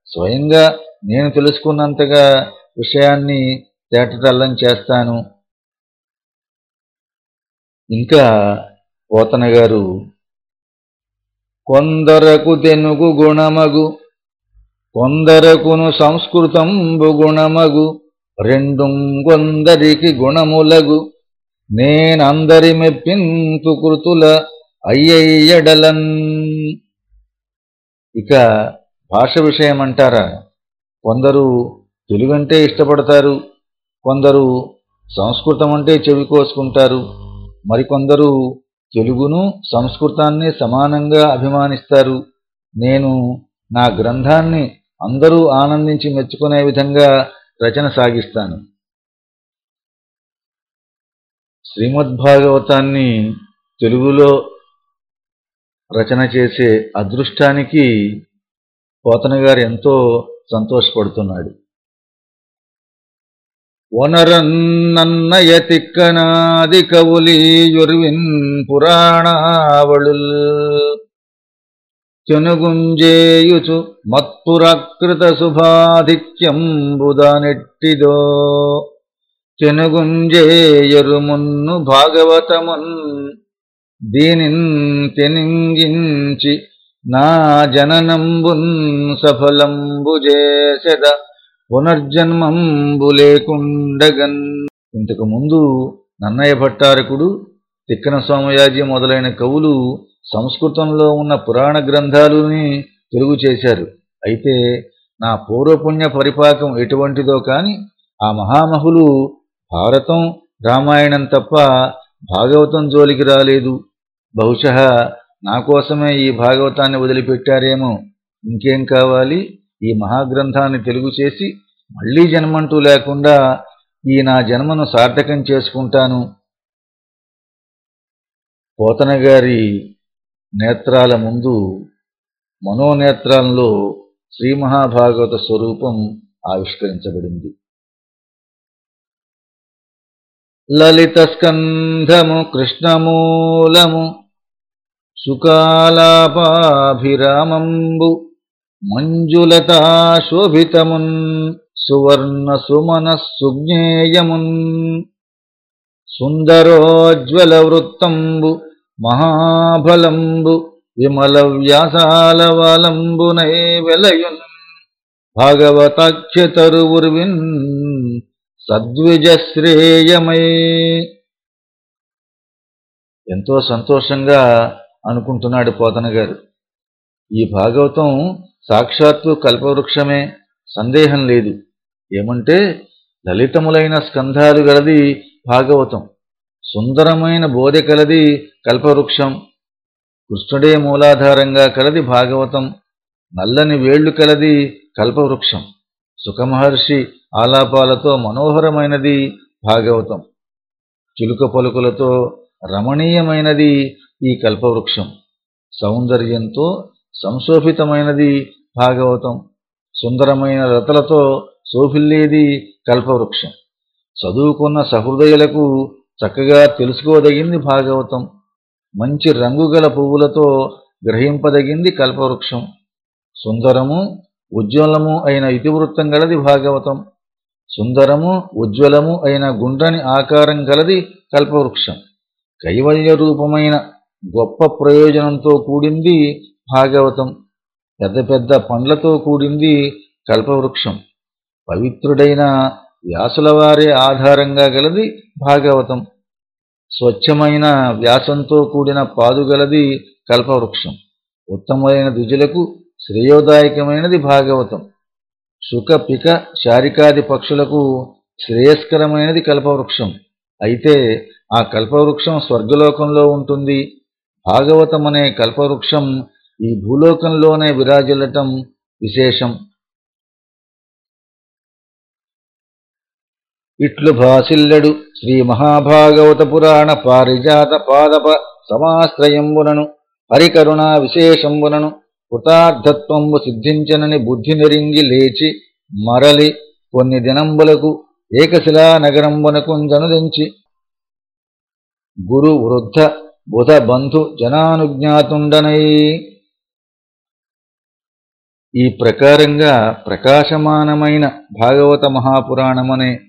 స్వయంగా నేను తెలుసుకున్నంతగా విషయాన్ని తేటతల్లం చేస్తాను. ఇంకా పోతన గారు కొందరకు తెనుగు గుణమగు కొందరకును సంస్కృతంబు గుణమగు రెండు కొందరికి గుణములగు. నేనందరి మెప్పింతు కృతుల అయ్యయ్యడలన్. ఇక భాష విషయం అంటారా కొందరు తెలుగంటే ఇష్టపడతారు కొందరు సంస్కృతం అంటే చెవి కోసుకుంటారు మరికొందరు తెలుగును సంస్కృతాన్ని సమానంగా అభిమానిస్తారు. నేను నా గ్రంథాన్ని అందరూ ఆనందించి మెచ్చుకునే విధంగా రచన సాగిస్తాను. శ్రీమద్భాగవతాన్ని తెలుగులో రచన చేసే అదృష్టానికి పోతన గారు ఎంతో సంతోషపడుతున్నాడు. ఒనరన్నయ తిక్కనాది కవులీయుర్విన్ పురాణావళుల్. చెనుగుంజేయుచు మత్పురకృత శుభాధిక్యంబుదానెట్టిదో చెనుగుంజేయరు మున్ను భాగవతమున్ దీనిన్ తెనింగించి నా జననంబున్ సఫలంబుజేసెద పునర్జన్మంబు లేకుండగన్ ఇంతకు ముందు నన్నయ్య భట్టారకుడు తిక్కన సోమయాజి మొదలైన కవులు సంస్కృతంలో ఉన్న పురాణ గ్రంథాలని తెలుగు చేశారు. అయితే నా పూర్వపుణ్య పరిపాకం ఎటువంటిదో కాని ఆ మహామహులు భారతం రామాయణం తప్ప భాగవతం జోలికి రాలేదు. బహుశ నా కోసమే ఈ భాగవతాన్ని వదిలిపెట్టారేమో. ఇంకేం కావాలి? ఈ మహాగ్రంథాన్ని తెలుగు చేసి మళ్ళీ జన్మంటూ లేకుండా ఈ నా జన్మను సార్థకం చేసుకుంటాను. పోతనగారి నేత్రాల ముందు మనోనేత్రాల్లో శ్రీ మహాభాగవత స్వరూపం ఆవిష్కరించబడింది. లలిత స్కంధము కృష్ణమూలము సుకాలాపాభిరామంబు మంజులత శోభితమున్ సువర్ణ సుమన సుజ్ఞేయమున్ సుందరోజ్వల వృత్తంబు మహాబలంబు విమల వ్యాసాల వలంబునై వెలయున్ భాగవతాఖ్యతరువుర్విన్ సద్విజశ్రేయమై. ఎంతో సంతోషంగా అనుకుంటున్నాడు పోతన గారు ఈ భాగవతం సాక్షాత్తు కల్పవృక్షమే సందేహం లేదు. ఏమంటే లలితములైన స్కంధాలు గలది భాగవతం. సుందరమైన బోధ కలది కల్పవృక్షం. కృష్ణుడే మూలాధారంగా కలది భాగవతం. నల్లని వేళ్ళు కలది కల్పవృక్షం. సుఖమహర్షి ఆలాపాలతో మనోహరమైనది భాగవతం. చిలుక పలుకులతో రమణీయమైనది ఈ కల్పవృక్షం. సౌందర్యంతో సంశోభితమైనది భాగవతం. సుందరమైన రతలతో శోభిల్లేది కల్పవృక్షం. చదువుకున్న సహృదయులకు చక్కగా తెలుసుకోదగింది భాగవతం. మంచి రంగుగల పువ్వులతో గ్రహింపదగింది కల్పవృక్షం. సుందరము ఉజ్వలము అయిన ఇతివృత్తం గలది భాగవతం. సుందరము ఉజ్వలము అయిన గుండ్రని ఆకారం గలది కల్పవృక్షం. కైవల్య రూపమైన గొప్ప ప్రయోజనంతో కూడింది భాగవతం పెద్ద పెద్ద పండ్లతో కూడింది కల్పవృక్షం. పవిత్రుడైన వ్యాసుల వారే ఆధారంగా గలది భాగవతం. స్వచ్ఛమైన వ్యాసంతో కూడిన పాదుగలది కల్పవృక్షం. ఉత్తమమైన ద్విజులకు శ్రేయోదాయకమైనది భాగవతం. శుక పిక శారికాది పక్షులకు శ్రేయస్కరమైనది కల్పవృక్షం. అయితే ఆ కల్పవృక్షం స్వర్గలోకంలో ఉంటుంది. భాగవతం అనే కల్పవృక్షం ఈ భూలోకంలోనే విరాజిల్లటం విశేషం. ఇట్లు భాసిల్లడు శ్రీ మహాభాగవత పురాణ పారిజాత పాదప సమాశ్రయంబునను హరికరుణా విశేషంబునను కృతార్థత్వంబు సిద్ధించనని బుద్ధి నెరింగి లేచి మరలి కొన్ని దినంబులకు ఏకశిలా నగరంబునకు జనుదించి గురు వృద్ధ బుధ బంధు జనానుజ్ఞాతుండనై ఈ ప్రకారంగా ప్రకాశమానమైన భాగవత మహాపురాణమనే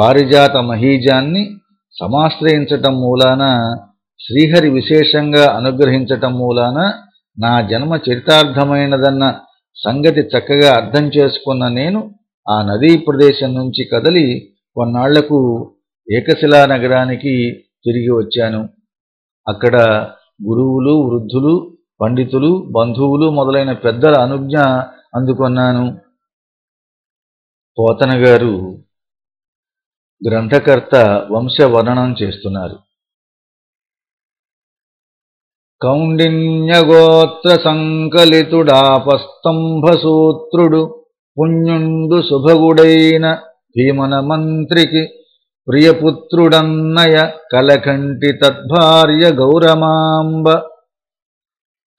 పారిజాత మహీజాన్ని సమాశ్రయించటం మూలాన శ్రీహరి విశేషంగా అనుగ్రహించటం మూలాన నా జన్మ చరితార్థమైనదన్న సంగతి చక్కగా అర్థం చేసుకున్న నేను ఆ నదీ ప్రదేశం నుంచి కదలి కొన్నాళ్ళకు ఏకశిలా నగరానికి తిరిగి వచ్చాను. అక్కడ గురువులు వృద్ధులు పండితులు బంధువులు మొదలైన పెద్దల అనుజ్ఞ అందుకొన్నాను. పోతన గారు గ్రంథకర్త వంశవర్ణనం చేస్తున్నారు. కౌండిన్యగోత్ర సంకలితుడాపస్తంభసూత్రుడు పుణ్యుండు శుభగుడైన భీమన మంత్రికి ప్రియపుత్రుడన్నయ కలకంటి తద్భార్య గౌరమాంబ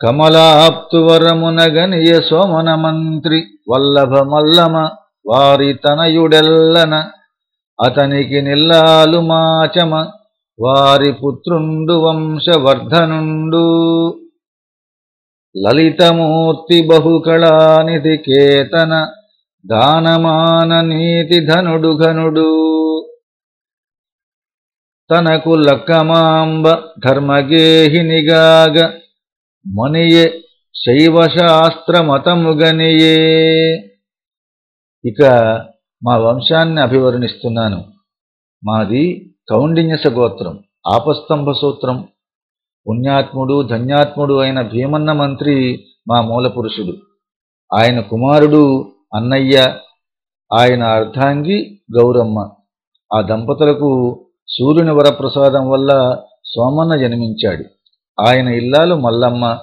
కమలాప్తువరమునగనియ సోమన మంత్రి వల్లభ మల్లమ వారి తనయుడెల్లన అతనికి నిల్లాలు మాచమ వారి పుత్రుండు వంశవర్ధనుండు. లలితమూర్తి బహుకళానిధి కేతన దానమాన నీతి ధనుడు ఘనుడు. తనకు లక్కమాంబ ధర్మగేహినిగాగ మనియే శైవశాస్త్రమతముగనియే. ఇక మా వంశాన్ని అభివర్ణిస్తున్నాను. మాది కౌండిన్యస గోత్రం ఆపస్తంభ సూత్రం. పుణ్యాత్ముడు ధన్యాత్ముడు అయిన భీమన్న మంత్రి మా మూలపురుషుడు. ఆయన కుమారుడు అన్నయ్య ఆయన అర్ధాంగి గౌరమ్మ. ఆ దంపతులకు సూర్యుని వరప్రసాదం వల్ల సోమన్న జన్మించాడు. ఆయన ఇల్లాలు మల్లమ్మ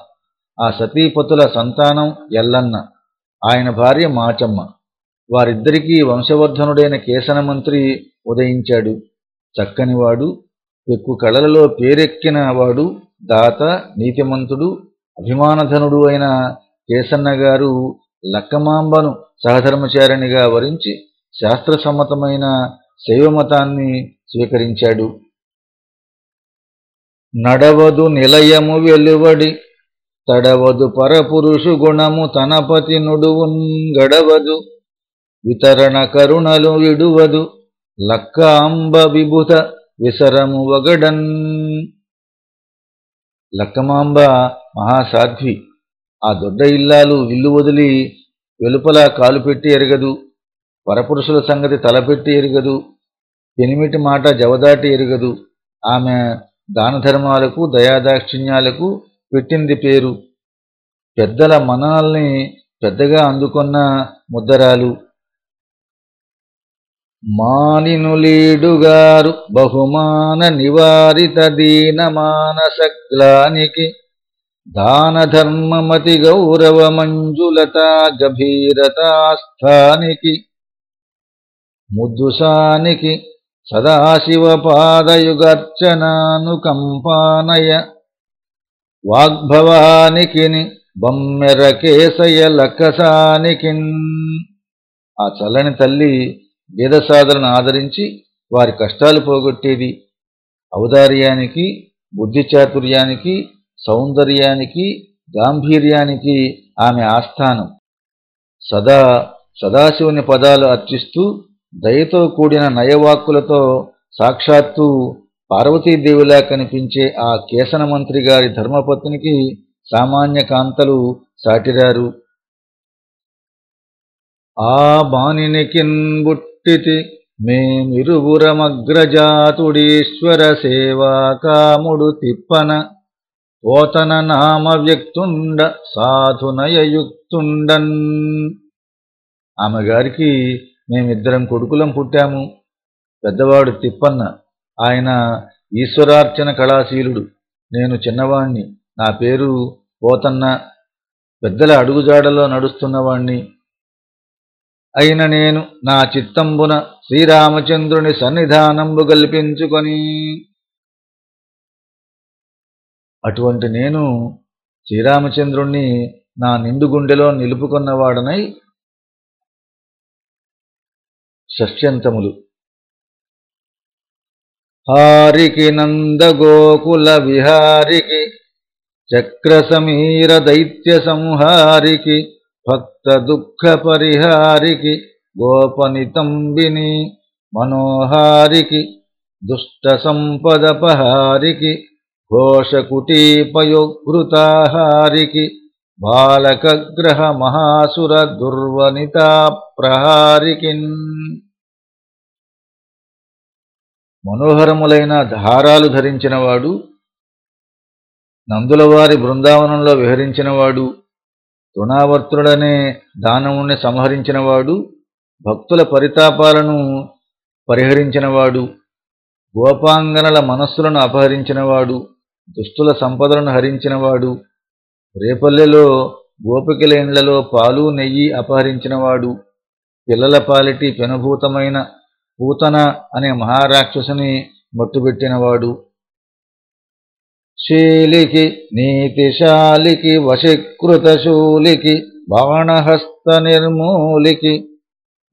ఆ సతీపతుల సంతానం ఎల్లన్న. ఆయన భార్య మాచమ్మ. వారిద్దరికీ వంశవర్ధనుడైన కేసనమంత్రి ఉదయించాడు. చక్కనివాడు పెక్కు కళలలో పేరెక్కిన వాడు దాత నీతిమంతుడు అభిమానధనుడు అయిన కేసన్న గారు లక్కమాంబను సహధర్మచారిణిగా వరించి శాస్త్రసమ్మతమైన శైవమతాన్ని స్వీకరించాడు. నడవదు నిలయము వెలువడి తడవదు పరపురుషు గుణము తనపతి నుడువున్ గడవదు వితరణ కరుణలు విడువదు లక్కాంబ విభుత విసరము వగడన్. లక్కమాంబ మహాసాధ్వి ఆ దొడ్డ ఇల్లాలు ఇల్లు వదిలి వెలుపల కాలు పెట్టి ఎరగదు పరపురుషుల సంగతి తలపెట్టి ఎరగదు పెనిమిటి మాట జవదాటి ఎరగదు ఆమె దానధర్మాలకు దయాదాక్షిణ్యాలకు పెట్టింది పేరు. పెద్దల మనాల్ని పెద్దగా అందుకున్న ముద్దరాలు. మానినులీడుగారు బహుమాన నివారిత దీన మానసగ్లానికి దాన ధర్మమతి గౌరవ మంజులత గభీరతాస్థానికి ముద్దుసానికి సదాశివ పాదయుగర్చనానుకంపానయ వాగ్భవానికిని బమ్మెర లక్కసానికిన్ ఆ చల్లని తల్లి వేదసాధలను ఆదరించి వారి కష్టాలు పోగొట్టేది. ఔదార్యానికి బుద్ధి చాతుర్యానికి సౌందర్యానికి గాంభీర్యానికి ఆమె ఆస్థానం. సదా సదాశివుని పదాలు అర్చిస్తూ దయతో కూడిన నయవాక్కులతో సాక్షాత్తు పార్వతీదేవిలా కనిపించే ఆ కేసన మంత్రి గారి ధర్మపత్నికి సామాన్య కాంతలు సాటిరారు. ఆ బాణినికిన్బుట్టితి మేమిరువురమగ్రజాతుడీశ్వర సేవాకాముడు తిప్పన పోతన నామ వ్యక్తుండ సాధునయయుక్తుండన్. ఆమె గారికి మేమిద్దరం కొడుకులం పుట్టాము. పెద్దవాడు తిప్పన్న. ఆయన ఈశ్వరార్చన కళాశీలుడు. నేను చిన్నవాణ్ణి. నా పేరు పోతన్న. పెద్దల అడుగుజాడలో నడుస్తున్నవాణ్ణి. అయిన నేను నా చిత్తంబున శ్రీరామచంద్రుని సన్నిధానంబు కల్పించుకొని అటువంటి నేను శ్రీరామచంద్రుణ్ణి నా నిండు గుండెలో నిలుపుకున్నవాడనై షష్ట్యంతములు హారికి నందగోకుల విహారికి చక్రసమీర దైత్య సంహారికి భక్త దుఃఖ పరిహారికి గోపనితంబిని మనోహారికి దుష్ట సంపదపహారికి ఘోషకుటీపయోఘృతాహారికి బాలకగ్రహ మహాసుర దుర్వనితా ప్రహారికిన్ మనోహరములైన ధారాలు ధరించినవాడు నందులవారి బృందావనంలో విహరించినవాడు తృణావర్తుడనే దానవుణ్ణి సంహరించినవాడు భక్తుల పరితాపాలను పరిహరించినవాడు గోపాంగనల మనస్సులను అపహరించినవాడు దుస్తుల సంపదలను హరించినవాడు రేపల్లెలో గోపికల ఇండ్లలో పాలు నెయ్యి అపహరించినవాడు. పిల్లల పాలిటి పెనుభూతమైన పూతన అనే మహారాక్షసుని మట్టుబెట్టినవాడు. శీలికి నీతిశాలికి వశీకృతశూలికి బాణహస్త నిర్మూలికి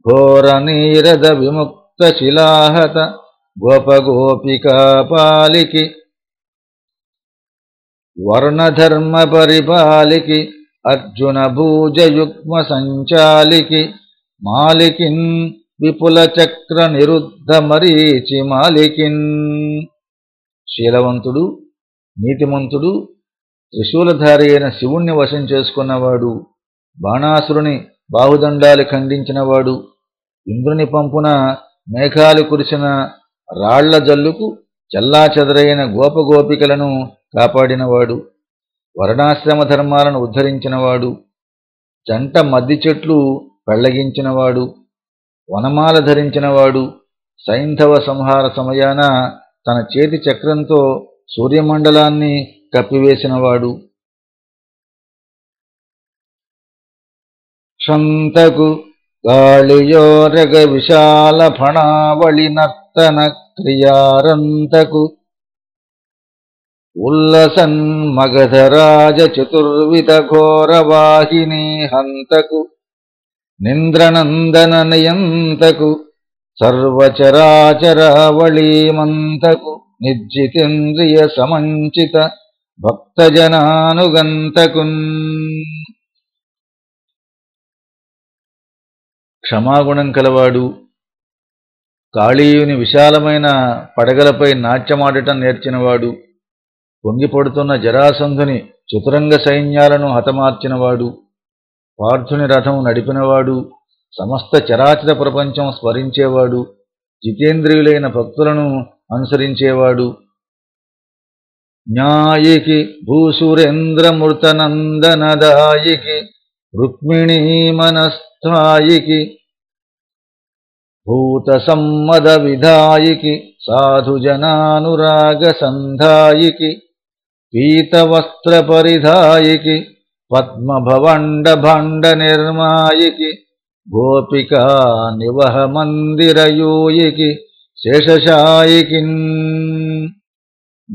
ఘోర నీరద విముక్త శిలాహత గోపగోపికాపాలికి పాలికి పరిపాలికి అర్జున భూజయుగ్మ సంచాలికి మాలికిన్ విపుల చక్ర నిరుద్ధ మరీచి మాలికిన్ శీలవంతుడు నీతిమంతుడు త్రిశూలధారి అయిన శివుణ్ణి వశం చేసుకున్నవాడు బాణాసురుని బాహుదండాలు ఖండించినవాడు ఇంద్రుని పంపున మేఘాలు కురిసిన రాళ్ళ జల్లుకు చెల్లాచెదరైన గోపగోపికలను కాపాడినవాడు వర్ణాశ్రమ ధర్మాలను ఉద్ధరించినవాడు జంట మద్ది చెట్లు పెళ్ళగించినవాడు వనమాల ధరించినవాడు సైంధవ సంహార సమయాన తన చేతి చక్రంతో సూర్యమండలాన్ని కప్పివేసినవాడు. క్షంతకు గాళియోరగ విశాల ఫణావళి నర్తన క్రియారంతకు ఉల్లసన్ మగధరాజ చతుర్విధ ఘోరవాహిని హంతకు నింద్రనందన నియంతకు సర్వచరాచరావళీమంతకు నిర్జితేంద్రియ సమంచిత భక్తజనానుగంతకున్. క్షమాగుణం కలవాడు కాళీయుని విశాలమైన పడగలపై నాట్యమాడటం నేర్చినవాడు పొంగిపడుతున్న జరాసంధుని చతురంగ సైన్యాలను హతమార్చినవాడు పార్థుని రథం నడిపినవాడు సమస్త చరాచర ప్రపంచం స్మరించేవాడు జితేంద్రియులైన భక్తులను అనుసరించేవాడు. న్యాయికి భూసురేంద్రమృతనందనదాయికి రుక్మిణీ మనస్థాయికి భూత సమ్మద విధాయికి సాధుజనానురాగ సంధాయికి పీతవస్త్రపరిధాయికి పరిధాయికి భండ నిర్మాయికి గోపికా నివహ మందిరయూయికి శేషశాయికిన్.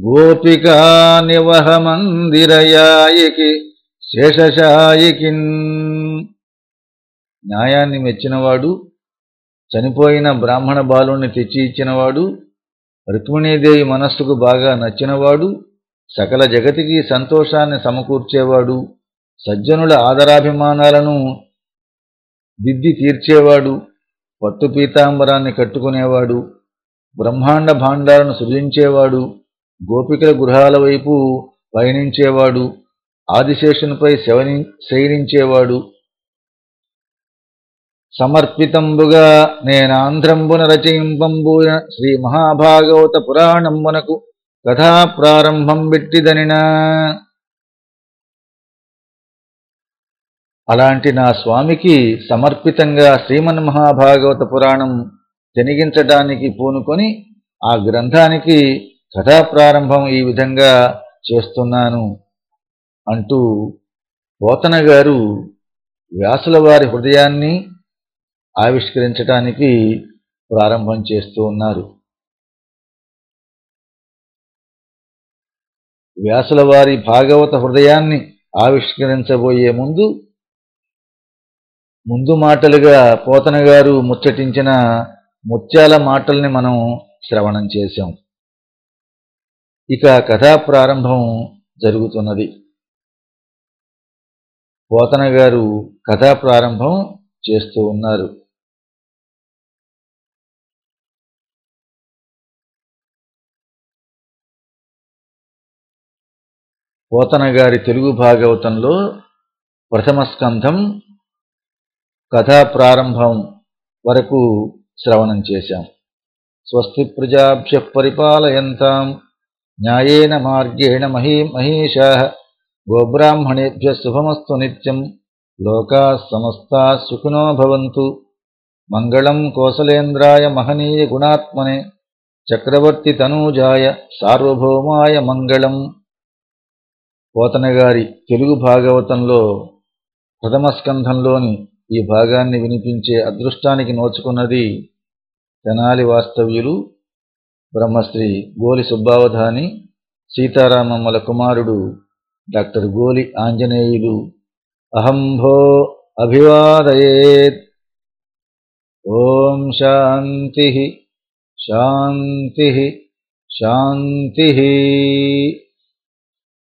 గోపికా నివహ మందిరయాయికి శేషశాయికిన్. న్యాయాన్ని మెచ్చినవాడు చనిపోయిన బ్రాహ్మణ బాలుణ్ణి తెచ్చి ఇచ్చినవాడు రుక్మిణీదేవి మనస్సుకు బాగా నచ్చినవాడు సకల జగతికి సంతోషాన్ని సమకూర్చేవాడు సజ్జనుల ఆదరాభిమానాలను దిద్ది తీర్చేవాడు పట్టు పీతాంబరాన్ని కట్టుకునేవాడు బ్రహ్మాండ భాండాలను సృజించేవాడు గోపికల గృహాల వైపు పయనించేవాడు ఆదిశేషునిపై శవని శయనించేవాడు. సమర్పితంబుగా నేనాంధ్రంబున రచయింపంబున శ్రీ మహాభాగవత పురాణంబునకు కథా ప్రారంభం పెట్టిదనినా అలాంటి నా స్వామికి సమర్పితంగా శ్రీమన్ మహాభాగవత పురాణం జనిగించడానికి పూనుకొని ఆ గ్రంథానికి కథా ప్రారంభం ఈ విధంగా చేస్తున్నాను అంటూ పోతన గారు వ్యాసుల వారి హృదయాన్ని ఆవిష్కరించటానికి ప్రారంభం చేస్తూ ఉన్నారు. వ్యాసుల వారి భాగవత హృదయాన్ని ఆవిష్కరించబోయే ముందు ముందు మాటలుగా పోతనగారు ముచ్చటించిన ముత్యాల మాటల్ని మనం శ్రవణం చేశాం. ఇక కథా ప్రారంభం జరుగుతున్నది. పోతనగారు కథా ప్రారంభం చేస్తూ ఉన్నారు. పోతన గారి తెలుగు భాగవతంలో ప్రథమ స్కంధం కథా ప్రారంభం వరకు శ్రవణం చేశాం. స్వస్తి ప్రజాభ్య పరిపాలయంతాం న్యాయేన మార్గేణ మహీ మహీషా గోబ్రాహ్మణేభ్య శుభమస్తు నిత్యం లోకా సమస్తా సుఖినో భవంతు మంగళం కోసలేంద్రాయ మహనీయ గుణాత్మనే చక్రవర్తి తనూజాయ సార్వభౌమాయ మంగళం పోతనగారి తెలుగు భాగవతంలో ప్రథమస్కంధంలోని ఈ భాగాన్ని వినిపించే అదృష్టానికి నోచుకున్నది తెనాలి వాస్తవ్యులు బ్రహ్మశ్రీ గోలి సుబ్బావధాని సీతారామమ్మల కుమారుడు డాక్టర్ గోలి ఆంజనేయులు. అహంభో అభివాదయేత్. ఓం శాంతి. శాంతి. శాంతి.